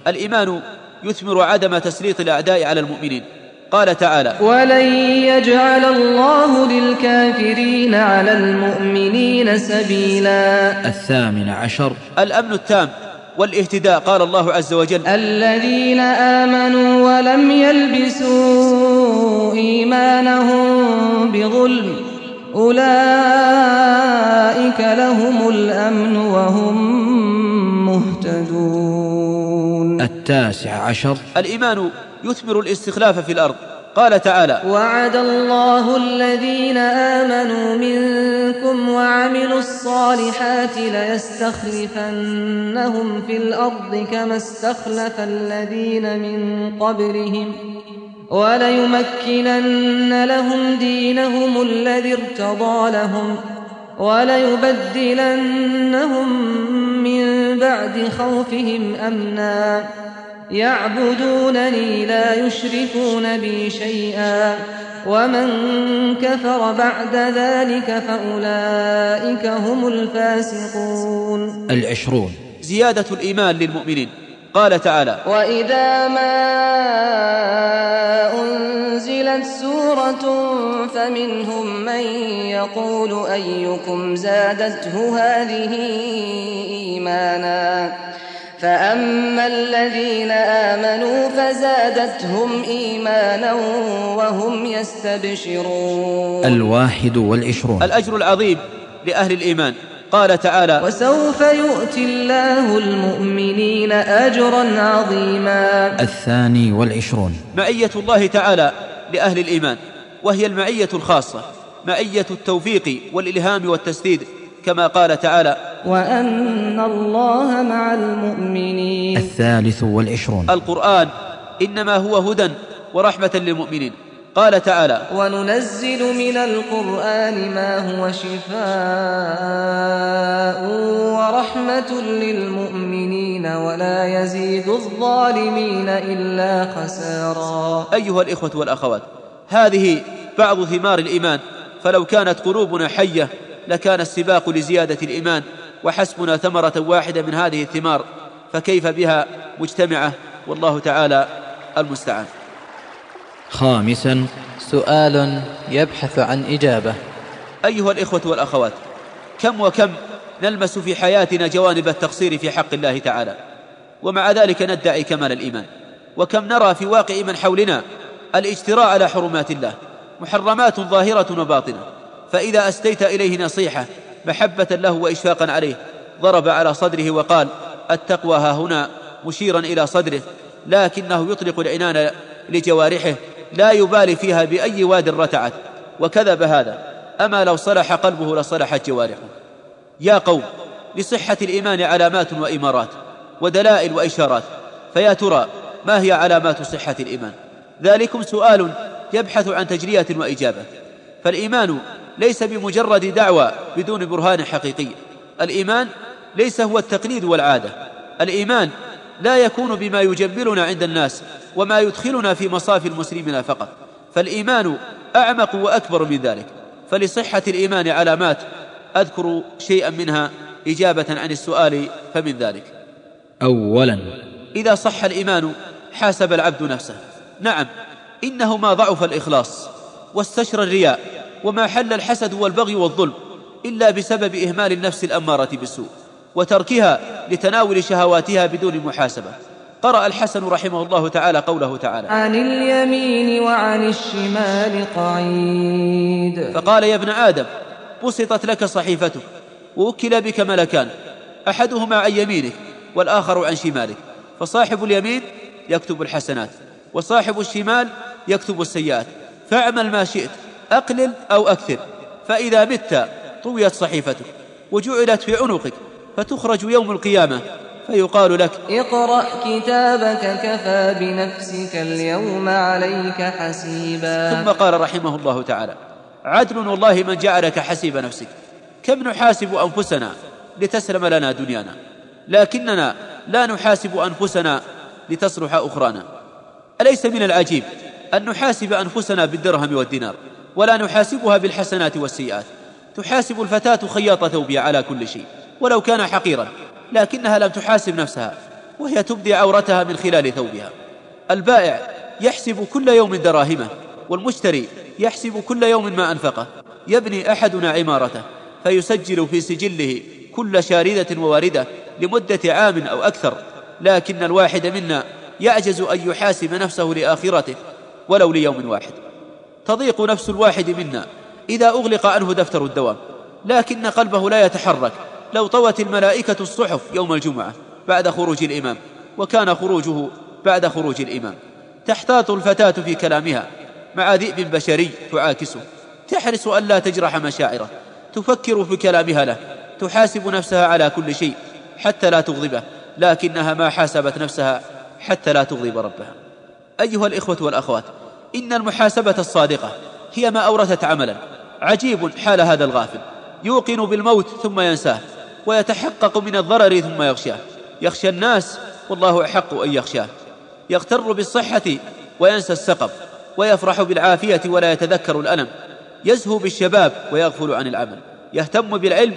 الإيمان يثمر عدم تسليط الأعداء على المؤمنين. قال تعالى ولن يجعل الله للكافرين على المؤمنين سبيلا. الثامن عشر. الأمن التام والاهتداء قال الله عز وجل الذين آمنوا ولم يلبسوا إيمانهم بظلم أولئك لهم الأمن وهم مهتدون. التاسع عشر. الإيمان يثمر الاستخلاف في الأرض. قال تعالى وعد الله الذين آمنوا منكم وعملوا الصالحات ليستخلفنهم في الأرض كما استخلف الذين من قبلهم وليمكنن لهم دينهم الذي ارتضى لهم. وليبدلنهم من بعد خوفهم أمنا. يعبدونني لا يشركون بي شيئا. ومن كفر بعد ذلك فأولئك هم الفاسقون. العشرون. زيادة الإيمان للمؤمنين. قال تعالى وإذا ما أنزلت سورة فمنهم من يقول أيكم زادته هذه إيمانا فأما الذين آمنوا فزادتهم إيمانا وهم يستبشرون. الواحد والعشرون. الأجر العظيم لأهل الإيمان. قال تعالى وسوف يؤتي الله المؤمنين أجرا عظيما. الثاني والعشرون. معية الله تعالى لأهل الإيمان وهي المعية الخاصة معية التوفيق والإلهام والتسديد كما قال تعالى وأن الله مع المؤمنين. الثالث والعشرون. القرآن إنما هو هدى ورحمة للمؤمنين. قال تعالى وننزل من القرآن ما هو شفاء ورحمة للمؤمنين ولا يزيد الظالمين إلا خسارا. أيها الإخوة والأخوات هذه بعض ثمار الإيمان فلو كانت قلوبنا حية لكان السباق لزيادة الإيمان وحسبنا ثمرة واحدة من هذه الثمار فكيف بها مجتمعة؟ والله تعالى المستعان. خامسا سؤال يبحث عن إجابة. أيها الإخوة والأخوات كم وكم نلمس في حياتنا جوانب التقصير في حق الله تعالى؟ ومع ذلك ندعي كمال الإيمان. وكم نرى في واقع من حولنا الاجتراء على حرمات الله محرمات ظاهرة وباطنة. فإذا اسديت إليه نصيحة محبة له واشفاقا عليه ضرب على صدره وقال التقوى ها هنا مشيرا إلى صدره لكنه يطلق العنان لجوارحه لا يبالي فيها بأي واد رتعت. وكذب هذا. أما لو صلح قلبه لصلحت جوارحه. يا قوم لصحة الإيمان علامات وإمارات ودلائل وإشارات. فيا ترى ما هي علامات صحة الإيمان؟ ذلكم سؤال يبحث عن تجرية وإجابة. فالإيمان ليس بمجرد دعوى بدون برهان حقيقي. الإيمان ليس هو التقليد والعادة. الإيمان لا يكون بما يجملنا عند الناس وما يدخلنا في مصاف المسلمين فقط. فالإيمان أعمق وأكبر من ذلك. فلصحة الإيمان علامات أذكر شيئا منها إجابة عن السؤال فمن ذلك. أولا. إذا صح الإيمان حاسب العبد نفسه. نعم إنه ما ضعف الإخلاص واستشرى الرياء وما حل الحسد والبغي والظلم إلا بسبب إهمال النفس الأمارة بالسوء. وتركها لتناول شهواتها بدون محاسبة. قرأ الحسن رحمه الله تعالى قوله تعالى عن اليمين وعن الشمال قعيد. فقال يا ابن آدم بسطت لك صحيفتك ووكل بك ملكان أحدهما عن يمينك والآخر عن شمالك. فصاحب اليمين يكتب الحسنات وصاحب الشمال يكتب السيئات. فاعمل ما شئت أقلل أو أكثر فإذا مت طويت صحيفتك وجعلت في عنقك فتخرج يوم القيامة فيقال لك اقرأ كتابك كفى بنفسك اليوم عليك حسيبا. ثم قال رحمه الله تعالى عدل والله من جعلك حسيب نفسك كم نحاسب أنفسنا لتسلم لنا دنيانا لكننا لا نحاسب أنفسنا لتصلح أخرانا. أليس من العجيب أن نحاسب أنفسنا بالدرهم والدينار ولا نحاسبها بالحسنات والسيئات؟ تحاسب الفتاة خياط ثوبها على كل شيء. ولو كان حقيرا لكنها لم تحاسب نفسها وهي تبدي عورتها من خلال ثوبها. البائع يحسب كل يوم دراهمه والمشتري يحسب كل يوم ما أنفقه يبني أحدنا عمارته فيسجل في سجله كل شاردة وواردة لمدة عام أو أكثر. لكن الواحد منا يعجز أن يحاسب نفسه لآخرته ولو ليوم واحد. تضيق نفس الواحد منا إذا أغلق عنه دفتر الدوام لكن قلبه لا يتحرك. لو طوت الملائكة الصحف يوم الجمعة بعد خروج الإمام وكان خروجه بعد خروج الإمام. تحتاط الفتاة في كلامها مع ذئب بشري تعاكسه. تحرص ألا تجرح مشاعره. تفكر في كلامها له. تحاسب نفسها على كل شيء حتى لا تغضبه لكنها ما حاسبت نفسها حتى لا تغضب ربها. أيها الإخوة والأخوات إن المحاسبة الصادقة هي ما أورثت عملا. عجيب حال هذا الغافل. يوقن بالموت ثم ينساه. ويتحقق من الضرر ثم يخشاه. يخشى الناس والله أحق أن يخشاه. يغتر بالصحة وينسى السقم ويفرح بالعافية ولا يتذكر الألم. يزهو بالشباب ويغفل عن العمل. يهتم بالعلم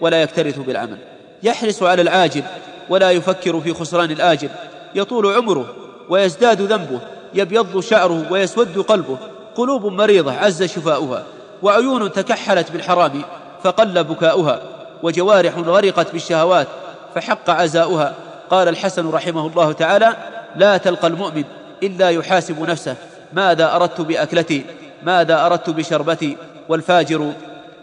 ولا يكترث بالعمل. يحرص على العاجل ولا يفكر في خسران الآجل. يطول عمره ويزداد ذنبه. يبيض شعره ويسود قلبه. قلوب مريضة عز شفاؤها. وعيون تكحلت بالحرام فقل بكاؤها. وجوارح غرقت بالشهوات فحق عزاؤها. قال الحسن رحمه الله تعالى لا تلقى المؤمن إلا يحاسب نفسه. ماذا أردت بأكلتي؟ ماذا أردت بشربتي؟ والفاجر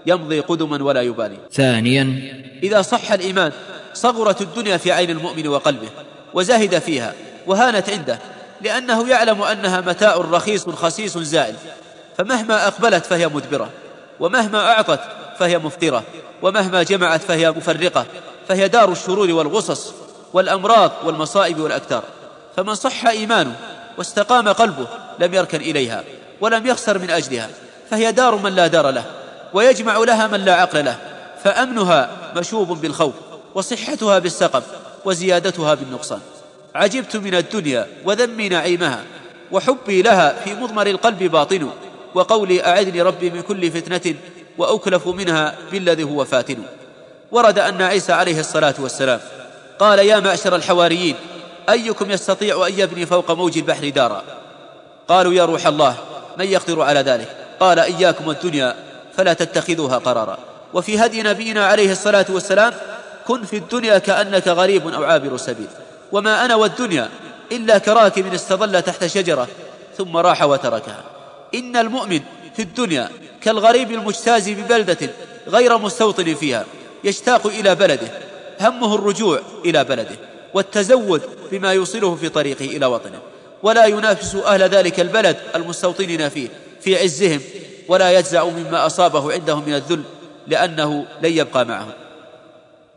يمضي قدما ولا يبالي. ثانيا إذا صح الإيمان صغرت الدنيا في عين المؤمن وقلبه وزهد فيها وهانت عنده لأنه يعلم أنها متاع رخيص خسيس زائل. فمهما أقبلت فهي مدبرة ومهما أعطت فهي مفطرة. ومهما جمعت فهي مفرقة فهي دار الشرور والغصص والأمراض والمصائب والأكتار فمن صح إيمانه واستقام قلبه لم يركن إليها ولم يخسر من أجلها فهي دار من لا دار له ويجمع لها من لا عقل له فأمنها مشوب بالخوف وصحتها بالسقم وزيادتها بالنقصان. عجبت من الدنيا وذمي نعيمها وحبي لها في مضمر القلب باطن وقولي أعذني ربي من كل فتنة وأكلف منها بالذي هو فاتن. ورد أن عيسى عليه الصلاة والسلام قال يا معشر الحواريين أيكم يستطيع أن يبني فوق موج البحر دارا؟ قالوا يا روح الله من يقدر على ذلك؟ قال إياكم الدنيا فلا تتخذوها قرارا. وفي هدي نبينا عليه الصلاة والسلام كن في الدنيا كأنك غريب أو عابر سبيل. وما أنا والدنيا إلا كراكب استظل تحت شجرة ثم راح وتركها. إن المؤمن في الدنيا كالغريب المجتاز ببلدة غير مستوطن فيها يشتاق إلى بلده همه الرجوع إلى بلده والتزود بما يوصله في طريقه إلى وطنه. ولا ينافس أهل ذلك البلد المستوطنين فيه في عزهم ولا يجزع مما أصابه عندهم من الذل لأنه لن يبقى معهم.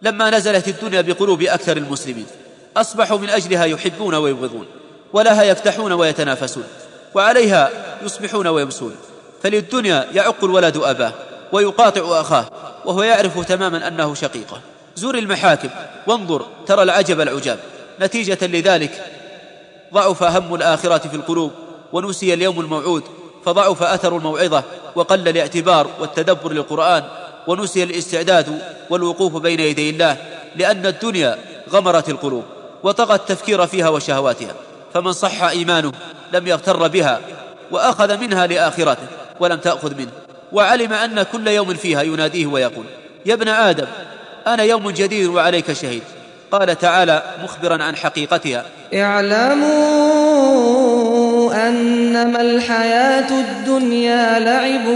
لما نزلت الدنيا بقلوب أكثر المسلمين أصبحوا من أجلها يحبون ويبغضون ولها يفتحون ويتنافسون وعليها يصبحون ويمسون. فللدنيا يعق الولد أباه ويقاطع أخاه وهو يعرف تماما أنه شقيقه زور المحاكم وانظر ترى العجب العجاب. نتيجة لذلك ضعف هم الآخرة في القلوب ونسي اليوم الموعود فضعف أثر الموعظة وقل الاعتبار والتدبر للقرآن ونسي الاستعداد والوقوف بين يدي الله لأن الدنيا غمرت القلوب وطغى التفكير فيها وشهواتها. فمن صح إيمانه لم يغتر بها وأخذ منها لآخرته. ولم تأخذ منه وعلم أن كل يوم فيها يناديه ويقول يا ابن آدم أنا يوم جديد وعليك شهيد. قال تعالى مخبرا عن حقيقتها اعلموا أنما الحياة الدنيا لعب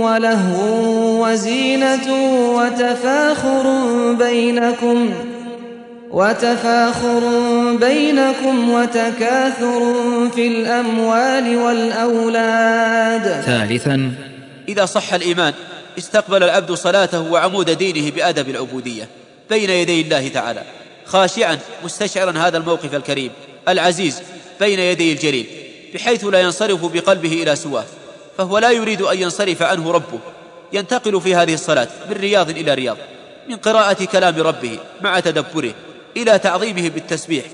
ولهو وزينة وتفاخر بينكم وتفاخر بينكم وتكاثر في الأموال والأولاد. ثالثا إذا صح الإيمان استقبل العبد صلاته وعمود دينه بأدب العبودية بين يدي الله تعالى خاشعا مستشعرا هذا الموقف الكريم العزيز بين يدي الجليل بحيث لا ينصرف بقلبه إلى سواه فهو لا يريد أن ينصرف عنه ربه. ينتقل في هذه الصلاة من رياض إلى رياض من قراءة كلام ربه مع تدبره. إلى تعظيمه بالتسبيح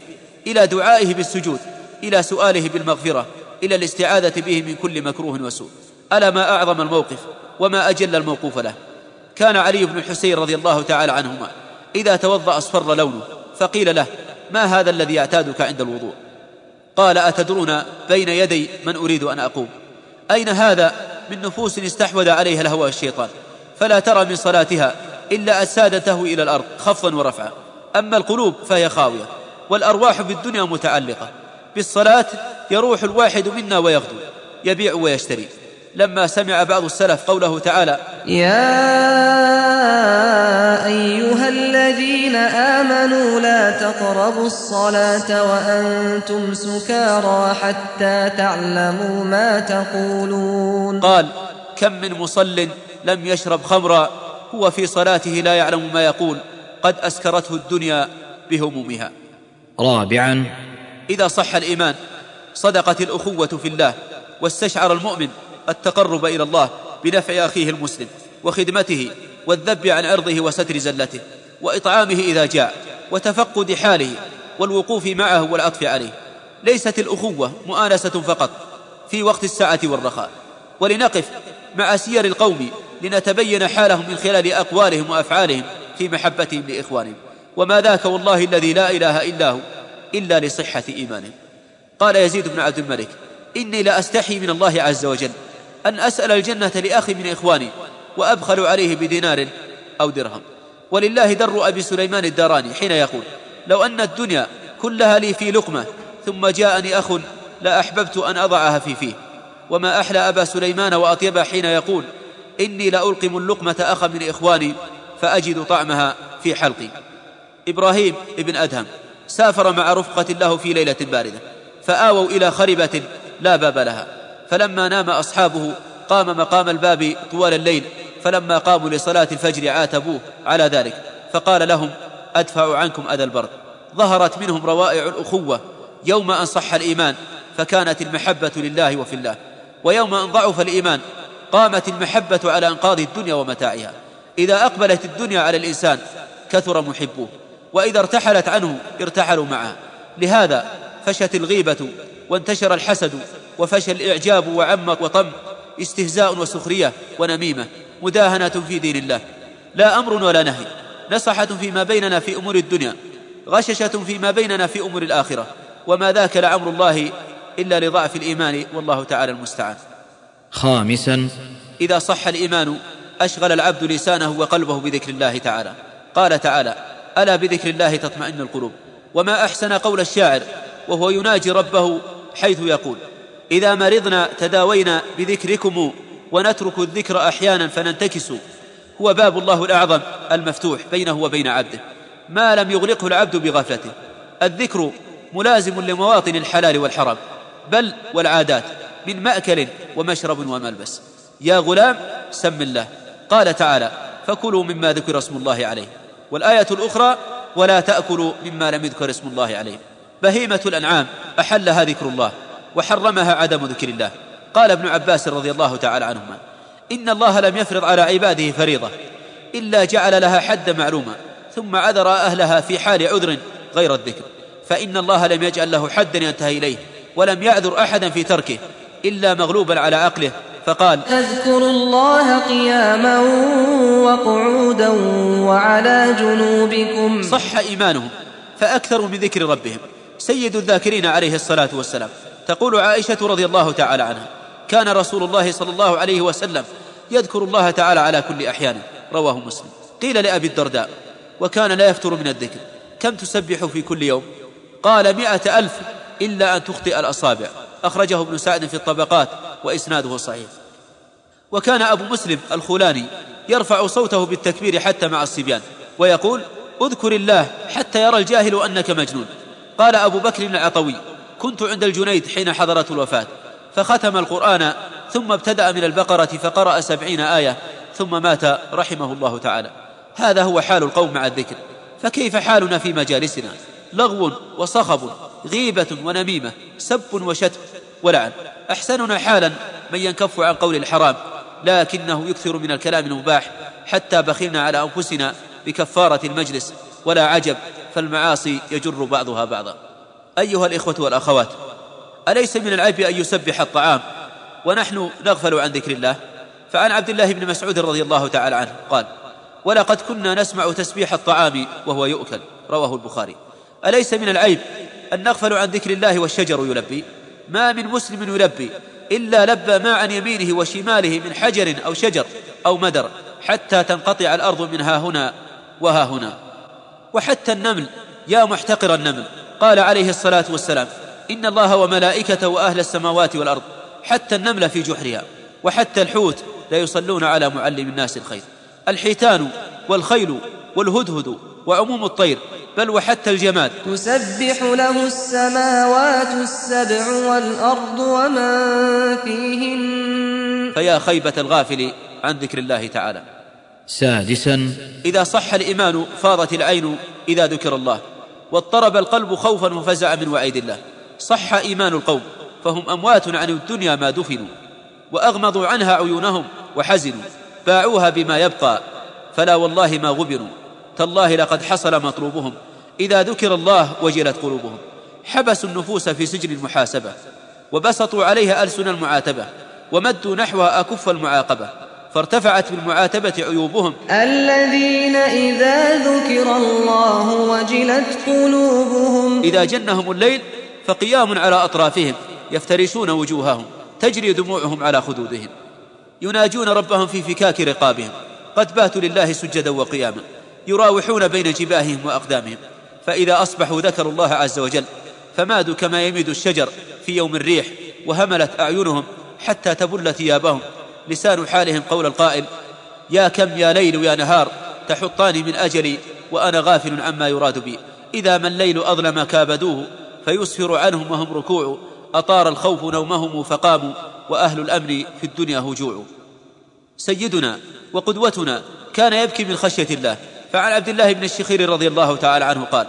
إلى دعائه بالسجود إلى سؤاله بالمغفرة إلى الاستعاذة به من كل مكروه وسوء. ألا ما أعظم الموقف وما أجل الموقوف له؟ كان علي بن الحسين رضي الله تعالى عنهما إذا توضأ أصفر لونه فقيل له ما هذا الذي يعتادك عند الوضوء؟ قال أتدرون بين يدي من أريد أن أقوم. أين هذا؟ من نفوس استحوذ عليها الهوى والشيطان فلا ترى من صلاتها إلا أسادته إلى الأرض خفضا ورفعا. أما القلوب فهي خاوية والأرواح في الدنيا متعلقة. بالصلاة يروح الواحد منا ويغدو يبيع ويشتري. لما سمع بعض السلف قوله تعالى يا أيها الذين آمنوا لا تقربوا الصلاة وأنتم سكارى حتى تعلموا ما تقولون. قال كم من مصل لم يشرب خمرا هو في صلاته لا يعلم ما يقول. قد أسكرته الدنيا بهمومها. رابعا. إذا صح الإيمان صدقت الأخوة في الله واستشعر المؤمن التقرب إلى الله بنفع أخيه المسلم وخدمته والذب عن عرضه وستر زلته وإطعامه إذا جاع وتفقد حاله والوقوف معه والعطف عليه. ليست الأخوة مؤانسة فقط في وقت السعة والرخاء. ولنقف مع سير القوم لنتبين حالهم من خلال أقوالهم وأفعالهم في محبتهم لإخوانهم وما ذاك والله الذي لا إله إلا هو إلا لصحة إيمانهم قال يزيد بن عبد الملك إني لأستحي من الله عز وجل أن أسأل الجنة لأخي من إخواني وأبخل عليه بدينار أو درهم. ولله در أبي سليمان الداراني حين يقول لو أن الدنيا كلها لي في لقمة ثم جاءني أخ لأحببت أن أضعها في فيه. وما أحلى أبا سليمان وأطيب حين يقول إني لألقم اللقمة أخا من إخواني فأجد طعمها في حلقي. إبراهيم ابن أدهم سافر مع رفقة له في ليلة باردة فآووا إلى خربة لا باب لها. فلما نام أصحابه قام مقام الباب طوال الليل فلما قاموا لصلاة الفجر عاتبوه على ذلك فقال لهم أدفع عنكم أذى البرد. ظهرت منهم روائع الأخوة يوم أن صح الإيمان فكانت المحبة لله وفي الله ويوم أن ضعف الإيمان قامت المحبة على أنقاض الدنيا ومتاعها. إذا أقبلت الدنيا على الإنسان كثر محبوه وإذا ارتحلت عنه ارتحلوا معها لهذا فشت الغيبة وانتشر الحسد وفشى الإعجاب وعم وطم استهزاء وسخرية ونميمة مداهنة في دين الله. لا أمر ولا نهي نصحة فيما بيننا في أمور الدنيا غششة فيما بيننا في أمور الآخرة. وما ذاك لأمر الله إلا لضعف الإيمان والله تعالى المستعان. خامسا. إذا صح الإيمان أشغل العبد لسانه وقلبه بذكر الله تعالى. قال تعالى ألا بذكر الله تطمئن القلوب؟ وما أحسن قول الشاعر وهو يناجي ربه حيث يقول إذا مرضنا تداوينا بذكركم ونترك الذكر أحيانا فننتكس. هو باب الله الأعظم المفتوح بينه وبين عبده. ما لم يغلقه العبد بغفلته. الذكر ملازم لمواطن الحلال والحرام بل والعادات من مأكل ومشرب وملبس. يا غلام سم الله. قال تعالى فكلوا مما ذكر اسم الله عليه. والآية الأخرى ولا تأكلوا مما لم يذكر اسم الله عليه. بهيمة الأنعام أحلها ذكر الله وحرمها عدم ذكر الله. قال ابن عباس رضي الله تعالى عنهما إن الله لم يفرض على عباده فريضة إلا جعل لها حدا معلوما ثم عذر أهلها في حال عذر غير الذكر فإن الله لم يجعل له حدا ينتهي إليه ولم يعذر أحدا في تركه إلا مغلوبا على عقله فقال اذكروا الله قياما وقعودا وعلى جنوبكم. صح إيمانهم فأكثروا من ذكر ربهم. سيد الذاكرين عليه الصلاة والسلام تقول عائشة رضي الله تعالى عنها كان رسول الله صلى الله عليه وسلم يذكر الله تعالى على كل أحيانه رواه مسلم. قيل لأبي الدرداء وكان لا يفتر من الذكر كم تسبح في كل يوم؟ قال مئة ألف إلا أن تخطئ الأصابع. أخرجه ابن سعد في الطبقات وإسناده صحيح. وكان أبو مسلم الخولاني يرفع صوته بالتكبير حتى مع الصبيان ويقول أذكر الله حتى يرى الجاهل أنك مجنون. قال أبو بكر العطوي كنت عند الجنيد حين حضرت الوفاة فختم القرآن ثم ابتدأ من البقرة فقرأ سبعين آية ثم مات رحمه الله تعالى. هذا هو حال القوم مع الذكر فكيف حالنا في مجالسنا؟ لغو وصخب غيبة ونميمة سب وشتم ولعن. أحسننا حالا من ينكف عن قول الحرام لكنه يكثر من الكلام المباح حتى بخلنا على أنفسنا بكفارة المجلس ولا عجب فالمعاصي يجر بعضها بعضا. أيها الإخوة والأخوات أليس من العيب أن يسبح الطعام؟ ونحن نغفل عن ذكر الله. فعن عبد الله بن مسعود رضي الله تعالى عنه قال ولقد كنا نسمع تسبيح الطعام وهو يؤكل. رواه البخاري. أليس من العيب أن نغفل عن ذكر الله والشجر يلبي؟ ما من مسلم يلبي إلا لبى ما عن يمينه وشماله من حجر أو شجر أو مدر حتى تنقطع الأرض من ها هنا وها هنا. وحتى النمل يا محتقر النمل قال عليه الصلاة والسلام إن الله وملائكته وأهل السماوات والأرض حتى النمل في جحرها وحتى الحوت لا يصلون على معلم الناس الخير. الحيتان والخيل والهدهد وعموم الطير بل وحتى الجماد. تسبح له السماوات السبع والأرض ومن فيهن. فيا خيبة الغافل عن ذكر الله تعالى. سادسا. إذا صح الإيمان فاضت العين إذا ذكر الله واضطرب القلب خوفا وفزعا من وعيد الله. صح إيمان القوم فهم أموات عن الدنيا ما دفنوا وأغمضوا عنها عيونهم وحزنوا باعوها بما يبقى فلا والله ما غبروا تالله لقد حصل مطلوبهم. إذا ذكر الله وجلت قلوبهم. حبسوا النفوس في سجن المحاسبة. وبسطوا عليها ألسن المعاتبة. ومدوا نحوها أكف المعاقبة. فارتفعت بالمعاتبة عيوبهم. الذين إذا ذكر الله وجلت قلوبهم. إذا جنهم الليل فقيام على أطرافهم. يفترشون وجوههم. تجري دموعهم على خدودهم. يناجون ربهم في فكاك رقابهم. قد باتوا لله سجدا وقياما. يراوحون بين جباههم وأقدامهم فإذا أصبحوا ذكروا الله عز وجل فمادوا كما يميد الشجر في يوم الريح وهملت أعينهم حتى تبل ثيابهم لسان حالهم قول القائل يا كم يا ليل يا نهار تحطاني من أجلي وأنا غافل عما يراد بي إذا ما الليل أظلم كابدوه فيسفر عنهم وهم ركوع أطار الخوف نومهم فقاموا وأهل الأمن في الدنيا هجوع. سيدنا وقدوتنا كان يبكي من خشية الله فعن عبد الله بن الشخير رضي الله تعالى عنه قال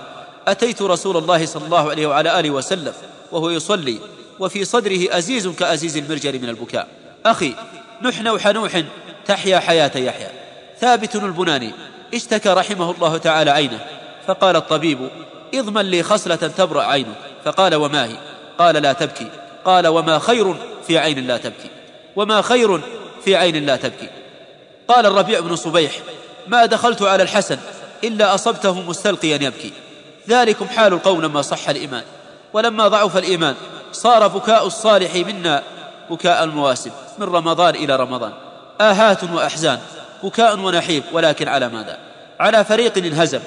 أتيت رسول الله صلى الله عليه وعلى آله وسلم وهو يصلي وفي صدره أزيز كأزيز المرجل من البكاء. أخي نحنوح نوح تحيا حياة يحيى ثابت البناني. اشتكى رحمه الله تعالى عينه. فقال الطبيب إضمن لي خصلة تبرأ عينك. فقال وما هي؟ قال لا تبكي. قال وما خير في عين لا تبكي. وما خير في عين لا تبكي. قال الربيع بن صبيح ما دخلت على الحسن إلا أصبته مستلقيا يبكي. ذلكم حال القوم لما صح الإيمان. ولما ضعف الإيمان صار بكاء الصالح منا بكاء المواسم من رمضان إلى رمضان. آهات وأحزان بكاء ونحيب ولكن على ماذا؟ على فريق انهزم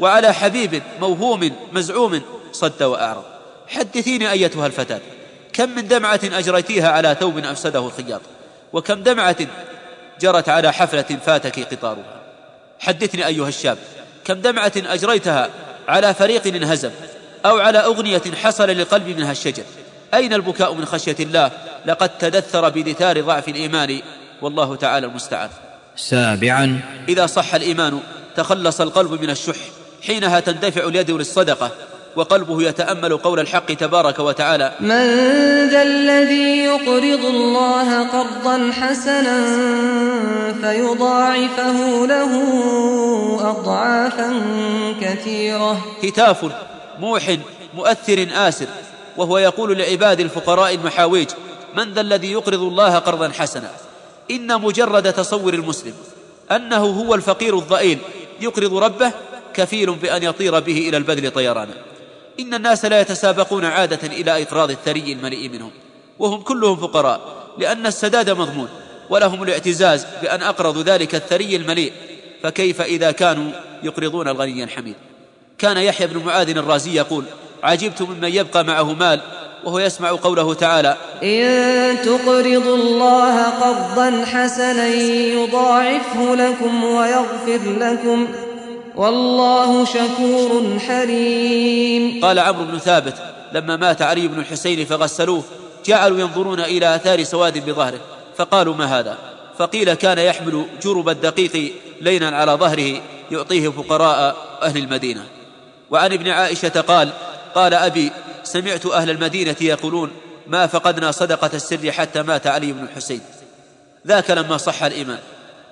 وعلى حبيب موهوم مزعوم صد وأعرض. حدثيني أيتها الفتاة. كم من دمعة أجريتيها على ثوب أفسده الخياط وكم دمعة جرت على حفلة فاتك قطارها. حدثني أيها الشاب كم دمعة أجريتها على فريق انهزم أو على أغنية حصل للقلب منها الشجر. أين البكاء من خشية الله؟ لقد تدثر بدثار ضعف الإيمان والله تعالى المستعان. سابعا. إذا صح الإيمان تخلص القلب من الشح حينها تندفع اليد للصدقة. وقلبه يتأمل قول الحق تبارك وتعالى. من ذا الذي يقرض الله قرضا حسنا فيضاعفه له أضعافا كثيرة. هتاف موح مؤثر آسر وهو يقول لعباد الفقراء المحاويج من ذا الذي يقرض الله قرضا حسنا؟ إن مجرد تصور المسلم أنه هو الفقير الضئيل يقرض ربه كفيل بأن يطير به إلى البذل طيرانا. إن الناس لا يتسابقون عادة إلى إقراض الثري المليء منهم وهم كلهم فقراء لأن السداد مضمون ولهم الاعتزاز بأن أقرضوا ذلك الثري المليء. فكيف إذا كانوا يقرضون الغني الحميد؟ كان يحيى بن معاذ الرازي يقول عجبت ممن يبقى معه مال وهو يسمع قوله تعالى إن تقرضوا الله قرضا حسنا يضاعفه لكم ويغفر لكم والله شكور حليم. قال عمرو بن ثابت لما مات علي بن الحسين فغسلوه جعلوا ينظرون إلى آثار سواد بظهره فقالوا ما هذا؟ فقيل كان يحمل جرب الدقيق لينا على ظهره يعطيه فقراء أهل المدينة. وعن ابن عائشة قال قال أبي سمعت أهل المدينة يقولون ما فقدنا صدقة السر حتى مات علي بن الحسين. ذاك لما صح الإيمان.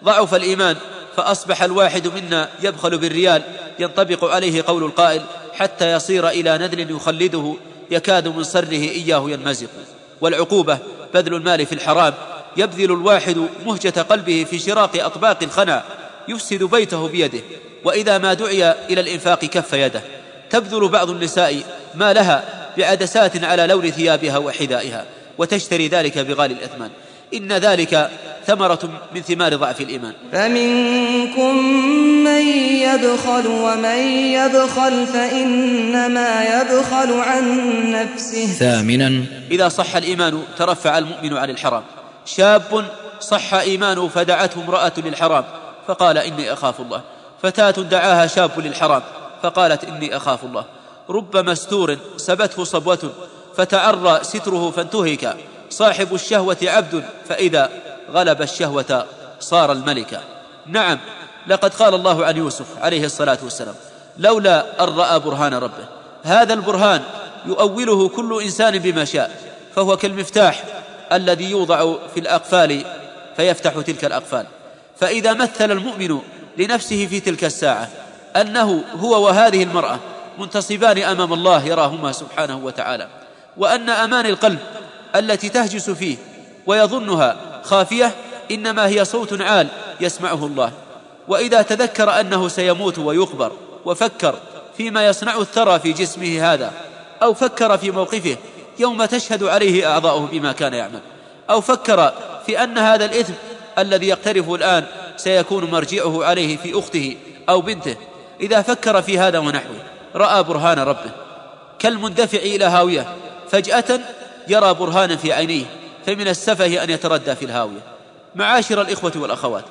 ضعف الإيمان فأصبح الواحد منا يبخل بالريال ينطبق عليه قول القائل حتى يصير إلى نذل يخلده يكاد من صره إياه ينمزق. والعقوبة بذل المال في الحرام يبذل الواحد مهجة قلبه في شراق أطباق الخنا يفسد بيته بيده وإذا ما دعي إلى الإنفاق كف يده. تبذل بعض النساء ما لها بعدسات على لون ثيابها وحذائها وتشتري ذلك بغالي الأثمان. إن ذلك ثمرة من ثمار ضعف الإيمان. فمنكم من يبخل ومن يبخل فإنما يبخل عن نفسه. ثامنا. إذا صح الإيمان ترفع المؤمن عن الحرام. شاب صح إيمانه فدعته امرأة للحرام فقال إني أخاف الله. فتاة دعاها شاب للحرام فقالت إني أخاف الله. رب مستور سبته صبوة فتعرى ستره فانتهك. صاحب الشهوة عبد فإذا غلب الشهوة صار الملك. نعم لقد قال الله عن يوسف عليه الصلاة والسلام لولا أن رأى برهان ربه. هذا البرهان يؤوله كل إنسان بما شاء فهو كالمفتاح الذي يوضع في الأقفال فيفتح تلك الأقفال. فإذا مثل المؤمن لنفسه في تلك الساعة أنه هو وهذه المرأة منتصبان أمام الله يراهما سبحانه وتعالى وأن أمان القلب التي تهجس فيه ويظنها خافية إنما هي صوت عال يسمعه الله. وإذا تذكر أنه سيموت ويقبر وفكر فيما يصنع الثرى في جسمه هذا أو فكر في موقفه يوم تشهد عليه أعضاؤه بما كان يعمل أو فكر في أن هذا الإثم الذي يقترفه الآن سيكون مرجعه عليه في أخته أو بنته إذا فكر في هذا ونحوه رأى برهان ربه. كالمندفع إلى هاوية فجأة يرى برهانا في عينيه فمن السفه أن يتردى في الهاوية. معاشر الإخوة والأخوات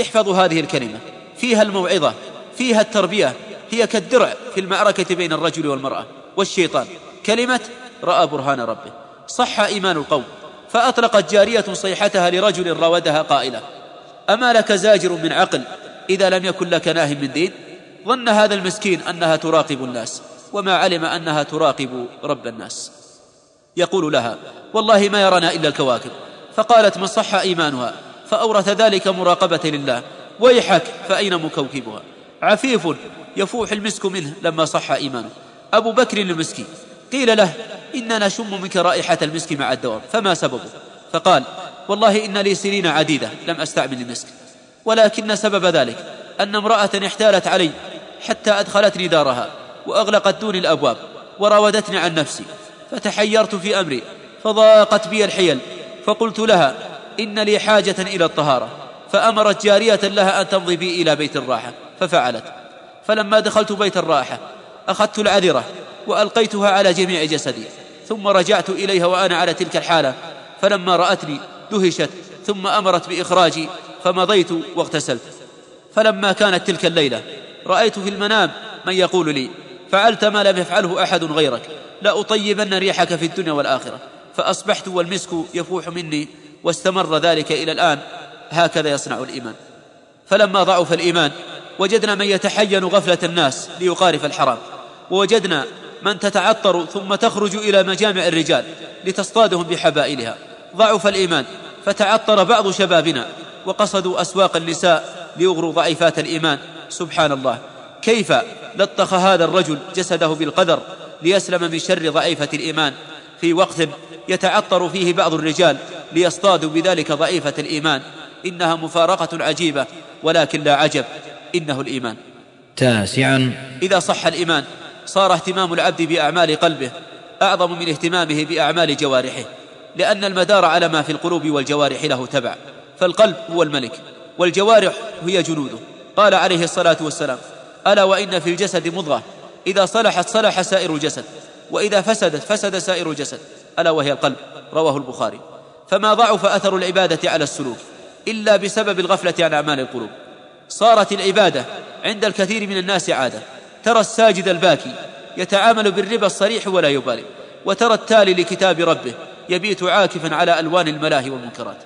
احفظوا هذه الكلمة. فيها الموعظة فيها التربية هي كالدرع في المعركة بين الرجل والمرأة والشيطان. كلمة رأى برهان ربه. صح إيمان القوم. فأطلقت جارية صيحتها لرجل راودها قائلة أما لك زاجر من عقل إذا لم يكن لك ناه من دين؟ ظن هذا المسكين أنها تراقب الناس وما علم أنها تراقب رب الناس. يقول لها والله ما يرانا إلا الكواكب. فقالت من صح إيمانها؟ فأورث ذلك مراقبة لله. ويحك فأين مكوكبها؟ عفيف يفوح المسك منه لما صح إيمانه. أبو بكر المسكي. قيل له إننا نشم منك رائحة المسك مع الدوام فما سببه؟ فقال والله إن لي سنين عديدة لم أستعمل المسك. ولكن سبب ذلك أن امرأة احتالت علي حتى أدخلتني دارها وأغلقت دوني الأبواب وراودتني عن نفسي. فتحيرت في أمري فضاقت بي الحيل فقلت لها إن لي حاجة إلى الطهارة. فأمرت جارية لها أن تمضي بي إلى بيت الراحة ففعلت. فلما دخلت بيت الراحة أخذت العذرة وألقيتها على جميع جسدي ثم رجعت إليها وأنا على تلك الحالة. فلما رأتني دهشت ثم أمرت بإخراجي فمضيت واغتسلت. فلما كانت تلك الليلة رأيت في المنام من يقول لي فعلت ما لم يفعله أحد غيرك. لأطيبن ريحك في الدنيا والآخرة. فأصبحت والمسك يفوح مني واستمر ذلك إلى الآن. هكذا يصنع الإيمان. فلما ضعف الإيمان وجدنا من يتحين غفلة الناس ليقارف الحرام. ووجدنا من تتعطر ثم تخرج إلى مجامع الرجال لتصطادهم بحبائلها. ضعف الإيمان فتعطر بعض شبابنا وقصدوا أسواق النساء ليغروا ضعيفات الإيمان. سبحان الله. كيف لطخ هذا الرجل جسده بالقدر ليسلم من شر ضعيفة الإيمان. في وقت يتعطر فيه بعض الرجال ليصطادوا بذلك ضعيفة الإيمان. إنها مفارقة عجيبة ولكن لا عجب. إنه الإيمان. تاسعا. إذا صح الإيمان صار اهتمام العبد بأعمال قلبه أعظم من اهتمامه بأعمال جوارحه لأن المدار على ما في القلوب والجوارح له تبع. فالقلب هو الملك والجوارح هي جنوده. قال عليه الصلاة والسلام ألا وإن في الجسد مضغة؟ إذا صلحت صلح سائر الجسد وإذا فسدت فسد سائر الجسد. ألا وهي القلب. رواه البخاري. فما ضعف أثر العبادة على السلوك إلا بسبب الغفلة عن أعمال القلوب. صارت العبادة عند الكثير من الناس عادة. ترى الساجد الباكي يتعامل بالربا الصريح ولا يبالي وترى التالي لكتاب ربه يبيت عاكفا على ألوان الملاهي والمنكرات.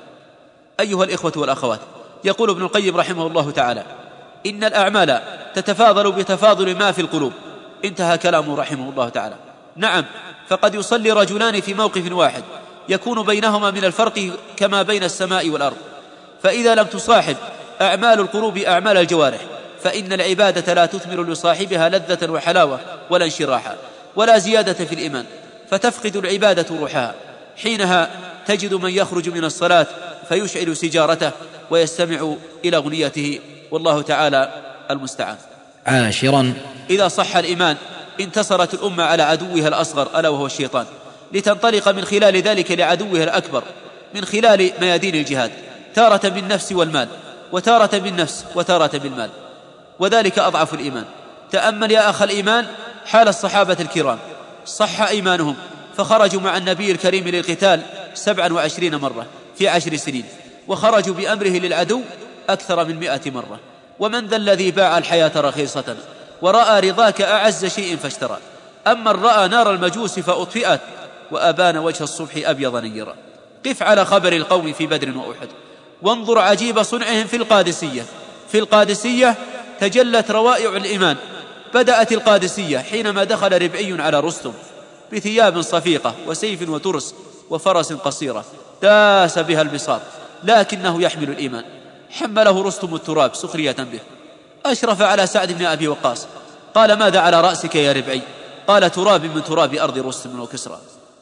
أيها الإخوة والأخوات يقول ابن القيم رحمه الله تعالى إن الأعمال تتفاضل بتفاضل ما في القلوب انتهى كلامه رحمه الله تعالى. نعم فقد يصلي رجلان في موقف واحد يكون بينهما من الفرق كما بين السماء والأرض. فإذا لم تصاحب أعمال القلوب أعمال الجوارح فإن العبادة لا تثمر لصاحبها لذة وحلاوة ولا انشراحا ولا زيادة في الإيمان فتفقد العبادة روحها. حينها تجد من يخرج من الصلاة فيشعل سجارته ويستمع إلى أغنيته. والله تعالى المستعان. عاشرا إذا صح الإيمان انتصرت الأمة على عدوها الأصغر ألا وهو الشيطان. لتنطلق من خلال ذلك لعدوها الأكبر من خلال ميادين الجهاد تارة بالنفس والمال وتارة بالنفس وتارة بالمال. وذلك أضعف الإيمان. تأمل يا أخ الإيمان حال الصحابة الكرام. صح إيمانهم فخرجوا مع النبي الكريم للقتال سبعا وعشرين مرة في عشر سنين وخرجوا بأمره للعدو أكثر من مئة مرة. ومن ذا الذي باع الحياة رخيصة؟ ورأى رضاك أعز شيء فاشترى. أما رأى نار المجوس فأطفئت وأبان وجه الصبح أبيض نيرا. قف على خبر القوم في بدر وأحد. وانظر عجيب صنعهم في القادسية. في القادسية تجلت روائع الإيمان. بدأت القادسية حينما دخل ربعي على رستم بثياب صفيقة وسيف وترس وفرس قصيرة. داس بها البساط لكنه يحمل الإيمان. حمله رستم التراب سخرية به. أشرف على سعد بن أبي وقاص. قال ماذا على رأسك يا ربعي؟ قال تراب من تراب أرض رستم وكسرى.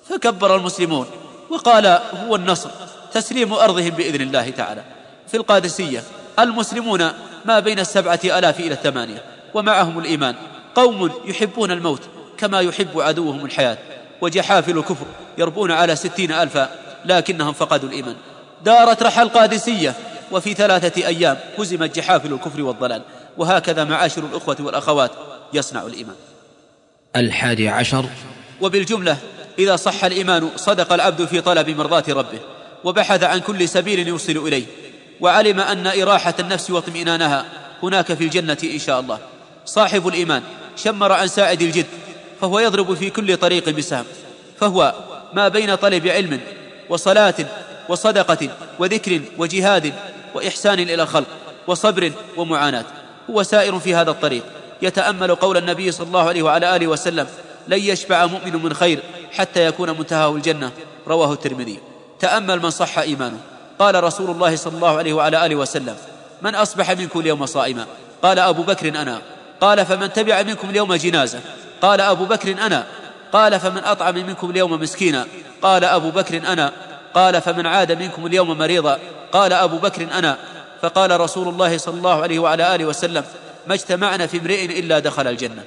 فكبر المسلمون وقال هو النصر تسليم أرضهم بإذن الله تعالى. في القادسية المسلمون ما بين السبعة ألاف إلى الثمانية ومعهم الإيمان. قوم يحبون الموت كما يحب عدوهم الحياة. وجحافل الكفر يربون على ستين ألفا لكنهم فقدوا الإيمان. دارت رحى القادسية وفي ثلاثة أيام هزمت جحافل الكفر والضلال. وهكذا معاشر الأخوة والأخوات يصنع الإيمان. الحادي عشر. وبالجملة إذا صح الإيمان صدق العبد في طلب مرضاة ربه وبحث عن كل سبيل يوصل إليه وعلم أن إراحة النفس واطمئنانها هناك في الجنة إن شاء الله. صاحب الإيمان شمر عن ساعد الجد فهو يضرب في كل طريق بسهم فهو ما بين طلب علم وصلاة وصدقة وذكر وجهاد وإحسان إلى الخلق وصبر ومعاناة. هو سائر في هذا الطريق. يتأمل قول النبي صلى الله عليه وعلى آله وسلم لن يشبع مؤمن من خير حتى يكون منتهاه الجنة. رواه الترمذي. تأمل من صح إيمانه. قال رسول الله صلى الله عليه وعلى آله وسلم من أصبح منكم اليوم صائما؟ قال أبو بكر أنا. قال فمن تبع منكم اليوم جنازة؟ قال أبو بكر أنا. قال فمن أطعم منكم اليوم مسكينا؟ قال أبو بكر أنا. قال فمن عاد منكم اليوم مريضا؟ قال أبو بكر أنا. فقال رسول الله صلى الله عليه وعلى آله وسلم ما اجتمعنا في امرئ إلا دخل الجنة.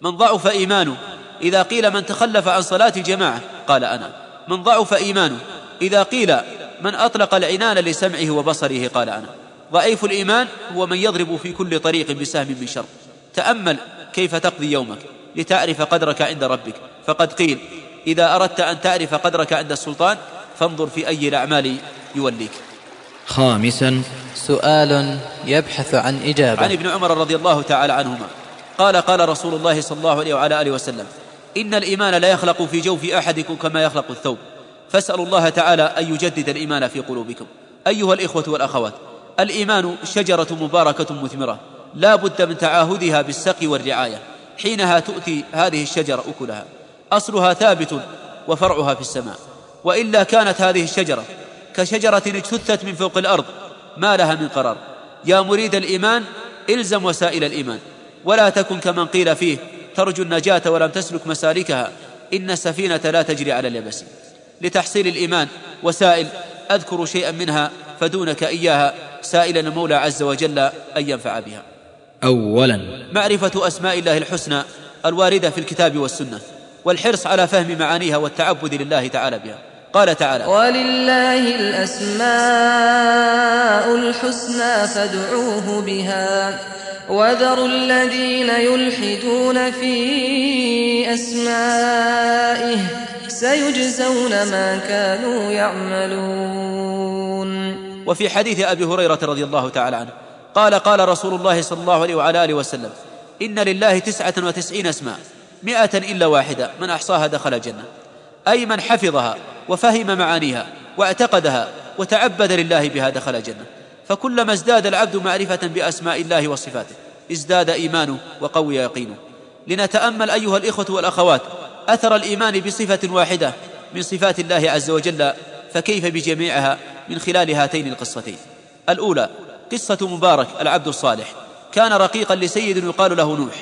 من ضعف إيمانه إذا قيل من تخلف عن صلاة الجماعة؟ قال أنا. من ضعف إيمانه إذا قيل من أطلق العنان لسمعه وبصره؟ قال أنا. ضعيف الإيمان هو من يضرب في كل طريق بسهم من شر. تأمل كيف تقضي يومك لتعرف قدرك عند ربك. فقد قيل إذا أردت أن تعرف قدرك عند السلطان فانظر في أي الأعمال يوليك. خامسا. سؤال يبحث عن إجابة. عن ابن عمر رضي الله تعالى عنهما. قال قال رسول الله صلى الله عليه وعلى آله وسلم إن الإيمان لا يخلق في جوف أحدكم كما يخلق الثوب. فاسألوا الله تعالى أن يجدد الإيمان في قلوبكم. أيها الإخوة والأخوات الإيمان شجرة مباركة مثمرة. لا بد من تعاهدها بالسقي والرعاية. حينها تؤتي هذه الشجرة أكلها. أصلها ثابت وفرعها في السماء. وإلا كانت هذه الشجرة كشجرة اجتثت من فوق الأرض ما لها من قرار. يا مريد الإيمان إلزم وسائل الإيمان. ولا تكن كمن قيل فيه ترجو النجاة ولم تسلك مسالكها. إن السفينة لا تجري على اليبس. لتحصيل الإيمان وسائل أذكر شيئا منها فدونك إياها سائلا المولى عز وجل أن ينفع بها. أولا. معرفة أسماء الله الحسنى الواردة في الكتاب والسنة والحرص على فهم معانيها والتعبد لله تعالى بها. قال تعالى ولله الأسماء الحسنى فادعوه بها. وذروا الذين يلحدون في أسمائه سيجزون ما كانوا يعملون. وفي حديث أبي هريرة رضي الله تعالى عنه قال قال رسول الله صلى الله عليه وعلى آله وسلم إن لله تسعة وتسعين اسماء مائه إلا واحدة من أحصاها دخل الجنة. أي من حفظها وفهم معانيها واعتقدها وتعبد لله بها دخل الجنة. فكلما ازداد العبد معرفة بأسماء الله وصفاته ازداد إيمانه وقوي يقينه. لنتأمل أيها الإخوة والأخوات أثر الإيمان بصفة واحدة من صفات الله عز وجل فكيف بجميعها من خلال هاتين القصتين؟ الأولى قصة مبارك العبد الصالح. كان رقيقا لسيد يقال له نوح.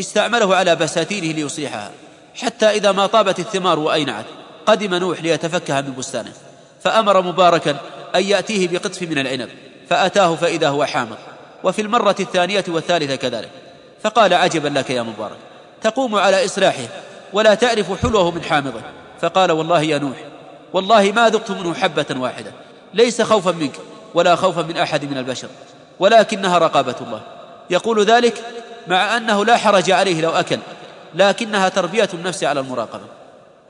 استعمله على بساتينه ليصيحها. حتى إذا ما طابت الثمار واينعت قدم نوح ليتفكها من بستانه فأمر مباركا أن يأتيه بقطف من العنب فأتاه فإذا هو حامض وفي المرة الثانية والثالثة كذلك فقال عجبا لك يا مبارك تقوم على إصلاحه ولا تعرف حلوة من حامضه فقال والله يا نوح والله ما ذقت منه حبة واحدة ليس خوفا منك ولا خوفا من أحد من البشر ولكنها رقابة الله يقول ذلك مع أنه لا حرج عليه لو أكل لكنها تربية النفس على المراقبة.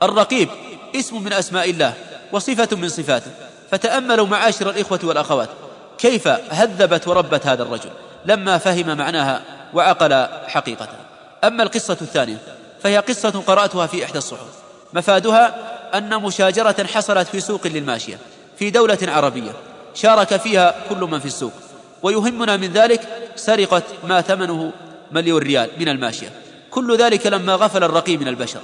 الرقيب اسم من أسماء الله وصفة من صفاته. فتأملوا معاشر الإخوة والأخوات. كيف هذبت وربت هذا الرجل؟ لما فهم معناها وعقل حقيقتها أما القصة الثانية فهي قصة قرأتها في إحدى الصحف. مفادها أن مشاجرة حصلت في سوق للماشيه في دولة عربية. شارك فيها كل من في السوق. ويهمنا من ذلك سرقة ما ثمنه مليون ريال من الماشيه كل ذلك لما غفل الرقيب من البشر.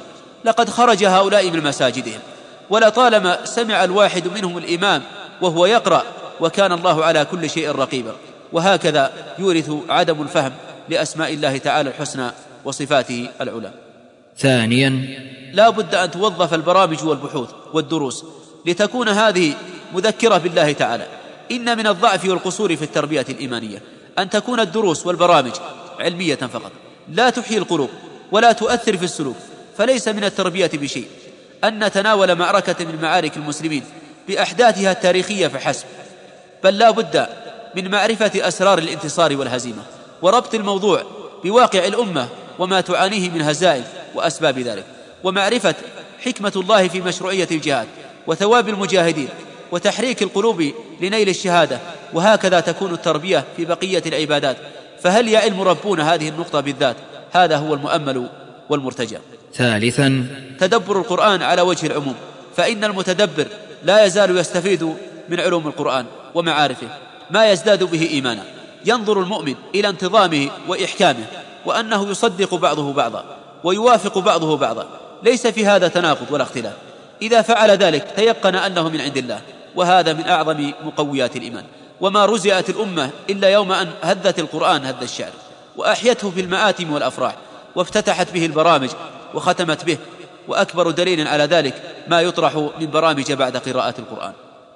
لقد خرج هؤلاء من مساجدهم. ولطالما سمع الواحد منهم الإمام وهو يقرأ وكان الله على كل شيء رقيبا. وهكذا يورث عدم الفهم لأسماء الله تعالى الحسنى وصفاته العلى. ثانيا لا بد أن توظف البرامج والبحوث والدروس لتكون هذه مذكرة بالله تعالى. إن من الضعف والقصور في التربية الإيمانية أن تكون الدروس والبرامج علمية فقط. لا تحيي القلوب ولا تؤثر في السلوك فليس من التربية بشيء. أن نتناول معركة من معارك المسلمين بأحداثها التاريخية فحسب بل لا بد من معرفة أسرار الانتصار والهزيمة وربط الموضوع بواقع الأمة وما تعانيه من هزائم وأسباب ذلك ومعرفة حكمة الله في مشروعية الجهاد وثواب المجاهدين وتحريك القلوب لنيل الشهادة وهكذا تكون التربية في بقية العبادات. فهل يعي المربون هذه النقطة بالذات؟ هذا هو المؤمل والمرتجى ثالثا تدبر القرآن على وجه العموم فإن المتدبر لا يزال يستفيد من علوم القرآن ومعارفه ما يزداد به إيمانا. ينظر المؤمن إلى انتظامه وإحكامه وأنه يصدق بعضه بعضا ويوافق بعضه بعضا. ليس في هذا تناقض ولا اختلاف. إذا فعل ذلك تيقن أنه من عند الله وهذا من أعظم مقويات الإيمان. وما رزئت الأمة إلا يوم أن هذت القرآن هذ الشعر وأحيته في المآتم والأفراح وافتتحت به البرامج وختمت به وأكبر دليل على ذلك ما يطرح من برامج بعد قراءة القرآن.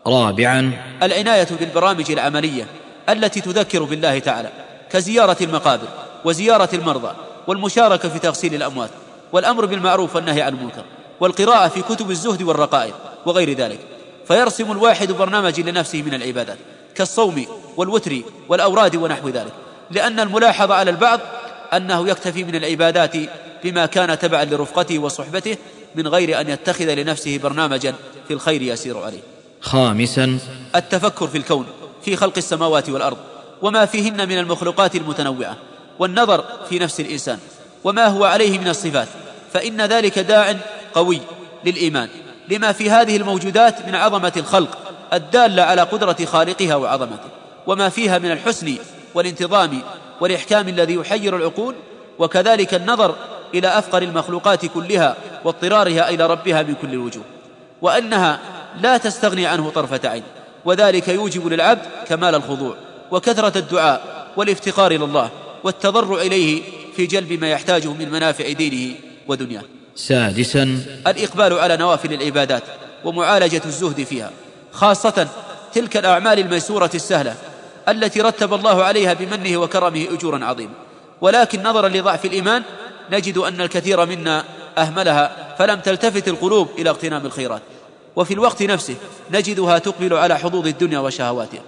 رابعا. العناية بالبرامج العملية التي تذكر بالله تعالى كزيارة المقابر وزيارة المرضى والمشاركة في تغسيل الأموات والأمر بالمعروف والنهي عن المنكر والقراءة في كتب الزهد والرقائق وغير ذلك. فيرسم الواحد برنامج لنفسه من العبادات. كالصوم والوتر والأوراد ونحو ذلك. لأن الملاحظ على البعض أنه يكتفي من العبادات بما كان تبعا لرفقته وصحبته من غير أن يتخذ لنفسه برنامجا في الخير يسير عليه. خامسا. التفكر في الكون في خلق السماوات والأرض وما فيهن من المخلوقات المتنوعة والنظر في نفس الإنسان وما هو عليه من الصفات. فإن ذلك داع قوي للإيمان لما في هذه الموجودات من عظمة الخلق. الدالة على قدرة خالقها وعظمته وما فيها من الحسن والانتظام والإحكام الذي يحير العقول وكذلك النظر إلى أفقر المخلوقات كلها واضطرارها إلى ربها من كل الوجوه وأنها لا تستغني عنه طرفة عين وذلك يوجب للعبد كمال الخضوع وكثرة الدعاء والافتقار إلى الله والتضرع إليه في جلب ما يحتاجه من منافع دينه ودنياه. سادسا. الإقبال على نوافل العبادات ومعالجة الزهد فيها. خاصة تلك الأعمال الميسورة السهلة التي رتب الله عليها بمنه وكرمه أجورا عظيمة. ولكن نظرا لضعف الإيمان نجد أن الكثير منا أهملها فلم تلتفت القلوب إلى اغتنام الخيرات. وفي الوقت نفسه نجدها تقبل على حظوظ الدنيا وشهواتها.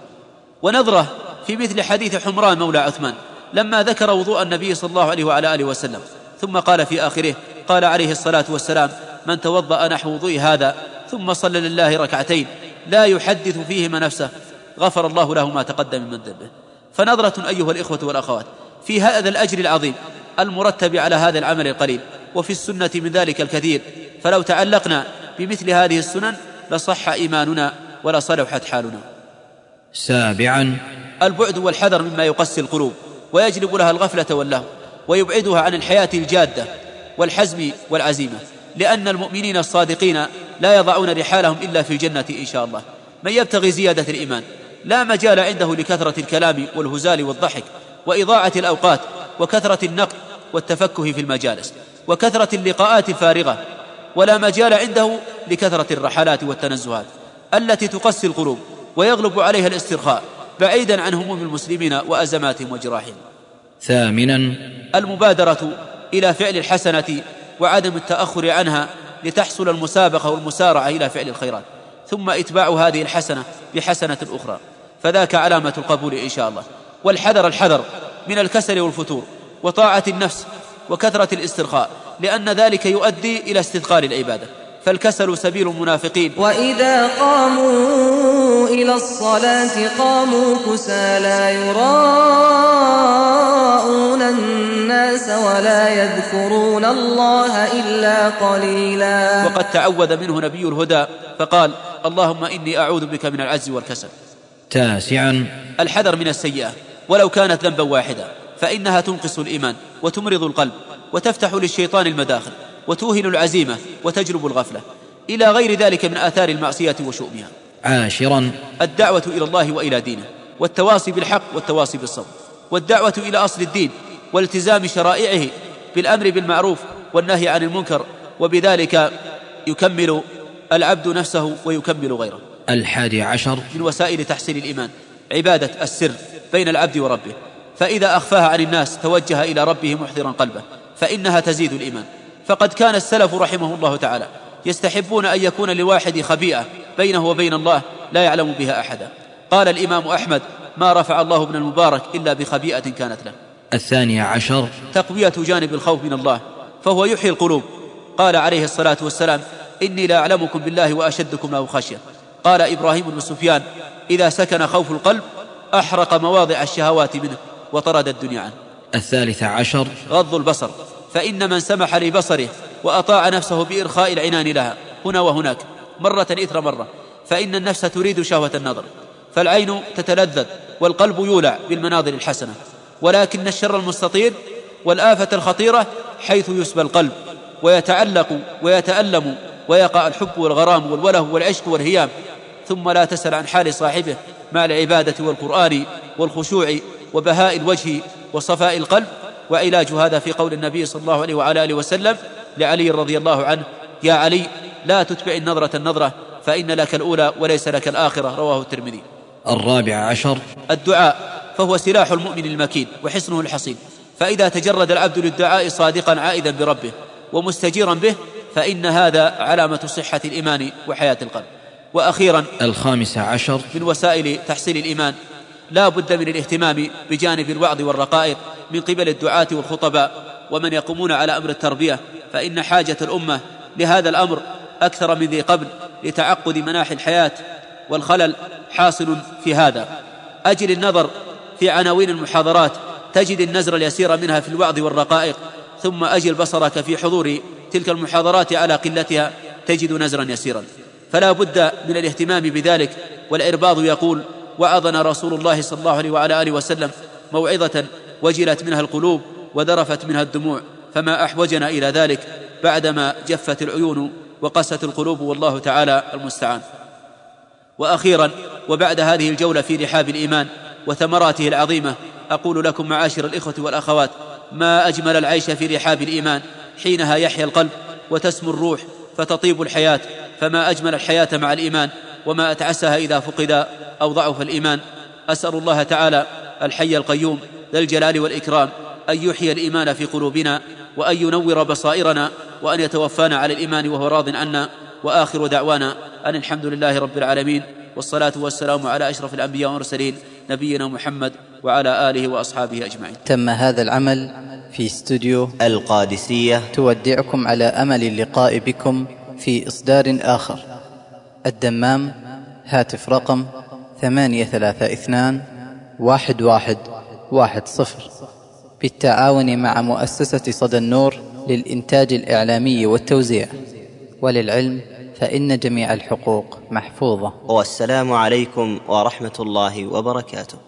ونظرة في مثل حديث حمران مولى عثمان لما ذكر وضوء النبي صلى الله عليه وعلى آله وسلم ثم قال في آخره قال عليه الصلاة والسلام من توضأ نحو وضوء هذا ثم صلى لله ركعتين لا يحدث فيهما نفسه. غفر الله له ما تقدم من ذنبه. فنظرة أيها الإخوة والأخوات في هذا الأجر العظيم المرتب على هذا العمل القليل وفي السنة من ذلك الكثير فلو تعلقنا بمثل هذه السنن لصح إيماننا ولصلحت حالنا. سابعا. البعد والحذر مما يقسي القلوب ويجلب لها الغفلة واللهو ويبعدها عن الحياة الجادة والحزم والعزيمة. لأن المؤمنين الصادقين لا يضعون رحالهم إلا في الجنة إن شاء الله. من يبتغي زيادة الإيمان؟ لا مجال عنده لكثرة الكلام والهزال والضحك وإضاعة الأوقات وكثرة النقد والتفكه في المجالس وكثرة اللقاءات الفارغة ولا مجال عنده لكثرة الرحلات والتنزهات التي تقسي القلوب ويغلب عليها الاسترخاء بعيدا عن هموم المسلمين وأزماتهم وجراحهم. ثامنا المبادرة إلى فعل الحسنة وعدم التأخر عنها لتحصل المسابقة والمسارعة إلى فعل الخيرات. ثم إتباع هذه الحسنة بحسنة أخرى. فذاك علامة القبول إن شاء الله. والحذر الحذر من الكسل والفتور وطاعة النفس وكثرة الاسترخاء لأن ذلك يؤدي إلى استثقال العبادة. فالكسل سبيل المنافقين. وإذا قاموا إلى الصلاة قاموا كسى لا يراءون الناس ولا يذكرون الله إلا قليلا. وقد تعوذ منه نبي الهدى فقال اللهم إني أعوذ بك من العجز والكسل. تاسعا. الحذر من السيئة. ولو كانت ذنبا واحدا فإنها تنقص الإيمان وتمرض القلب وتفتح للشيطان المداخل. وتوهن العزيمة وتجلب الغفلة. إلى غير ذلك من آثار المعصية وشؤمها. عاشرا. الدعوة إلى الله وإلى دينه. والتواصي بالحق والتواصي بالصبر. والدعوة إلى أصل الدين والتزام شرائعه بالأمر بالمعروف والنهي عن المنكر. وبذلك يكمل العبد نفسه ويكمل غيره. الحادي عشر. من وسائل تحسين الإيمان. عبادة السر بين العبد وربه. فإذا أخفاها عن الناس توجه إلى ربه محضرا قلبه. فإنها تزيد الإيمان. فقد كان السلف رحمه الله تعالى يستحبون أن يكون للواحد خبيئة بينه وبين الله لا يعلم بها أحدا. قال الإمام أحمد ما رفع الله ابن المبارك إلا بخبيئة كانت له. الثاني عشر. تقوية جانب الخوف من الله فهو يحيي القلوب. قال عليه الصلاة والسلام إني لا أعلمكم بالله وأشدكم له خشية. قال إبراهيم بن سفيان إذا سكن خوف القلب أحرق مواضع الشهوات منه وطرد الدنيا عنه. الثالث عشر. غض البصر. فإن من سمح لبصره وأطاع نفسه بإرخاء العنان لها. هنا وهناك. مرة إثر مرة. فإن النفس تريد شهوة النظر. فالعين تتلذذ والقلب يولع بالمناظر الحسنة. ولكن الشر المستطير والآفة الخطيرة حيث يسبى القلب. ويتعلق ويتألم ويقع الحب والغرام والوله والعشق والهيام. ثم لا تسأل عن حال صاحبه مع العبادة والقرآن والخشوع وبهاء الوجه وصفاء القلب. وعلاج هذا في قول النبي صلى الله عليه وعلى آله وسلم لعلي رضي الله عنه يا علي لا تتبع النظرة النظرة فإن لك الأولى وليس لك الآخرة. رواه الترمذي. الرابع عشر. الدعاء فهو سلاح المؤمن المكين وحصنه الحصين فإذا تجرد العبد للدعاء صادقا عائدا بربه ومستجيرا به فإن هذا علامة صحة الإيمان وحياة القلب. وأخيرا الخامس عشر. من وسائل تحصيل الإيمان لا بد من الاهتمام بجانب الوعظ والرقائق من قبل الدعاة والخطباء ومن يقومون على أمر التربية فإن حاجة الأمة لهذا الأمر أكثر من ذي قبل لتعقد مناحي الحياة والخلل حاصل في هذا. أجل النظر في عناوين المحاضرات تجد النزر اليسير منها في الوعظ والرقائق ثم أجل بصرك في حضور تلك المحاضرات على قلتها تجد نزرا يسيرا. فلا بد من الاهتمام بذلك والإرباض يقول وعظنا رسول الله صلى الله عليه وعلى آله وسلم موعظة وجلت منها القلوب وذرفت منها الدموع فما أحوجنا إلى ذلك بعدما جفت العيون وقست القلوب والله تعالى المستعان. وأخيرا وبعد هذه الجولة في رحاب الإيمان وثمراته العظيمة أقول لكم معاشر الإخوة والأخوات ما أجمل العيش في رحاب الإيمان حينها يحيا القلب وتسمو الروح فتطيب الحياة فما أجمل الحياة مع الإيمان وما أتعسها إذا فقد أو ضعف الإيمان. أسأل الله تعالى الحي القيوم ذا الجلال والإكرام أن يحيي الإيمان في قلوبنا وأن ينور بصائرنا وأن يتوفانا على الإيمان وهو راض عنا. وآخر دعوانا أن الحمد لله رب العالمين والصلاة والسلام على أشرف الأنبياء والمرسلين نبينا محمد وعلى آله وأصحابه أجمعين. تم هذا العمل في استوديو القادسية. تودعكم على أمل اللقاء بكم في إصدار آخر. الدمام هاتف رقم ثمانية ثلاثة اثنان واحد واحد واحد صفر. بالتعاون مع مؤسسة صدى النور للإنتاج الإعلامي والتوزيع. وللعلم فإن جميع الحقوق محفوظة. والسلام عليكم ورحمة الله وبركاته.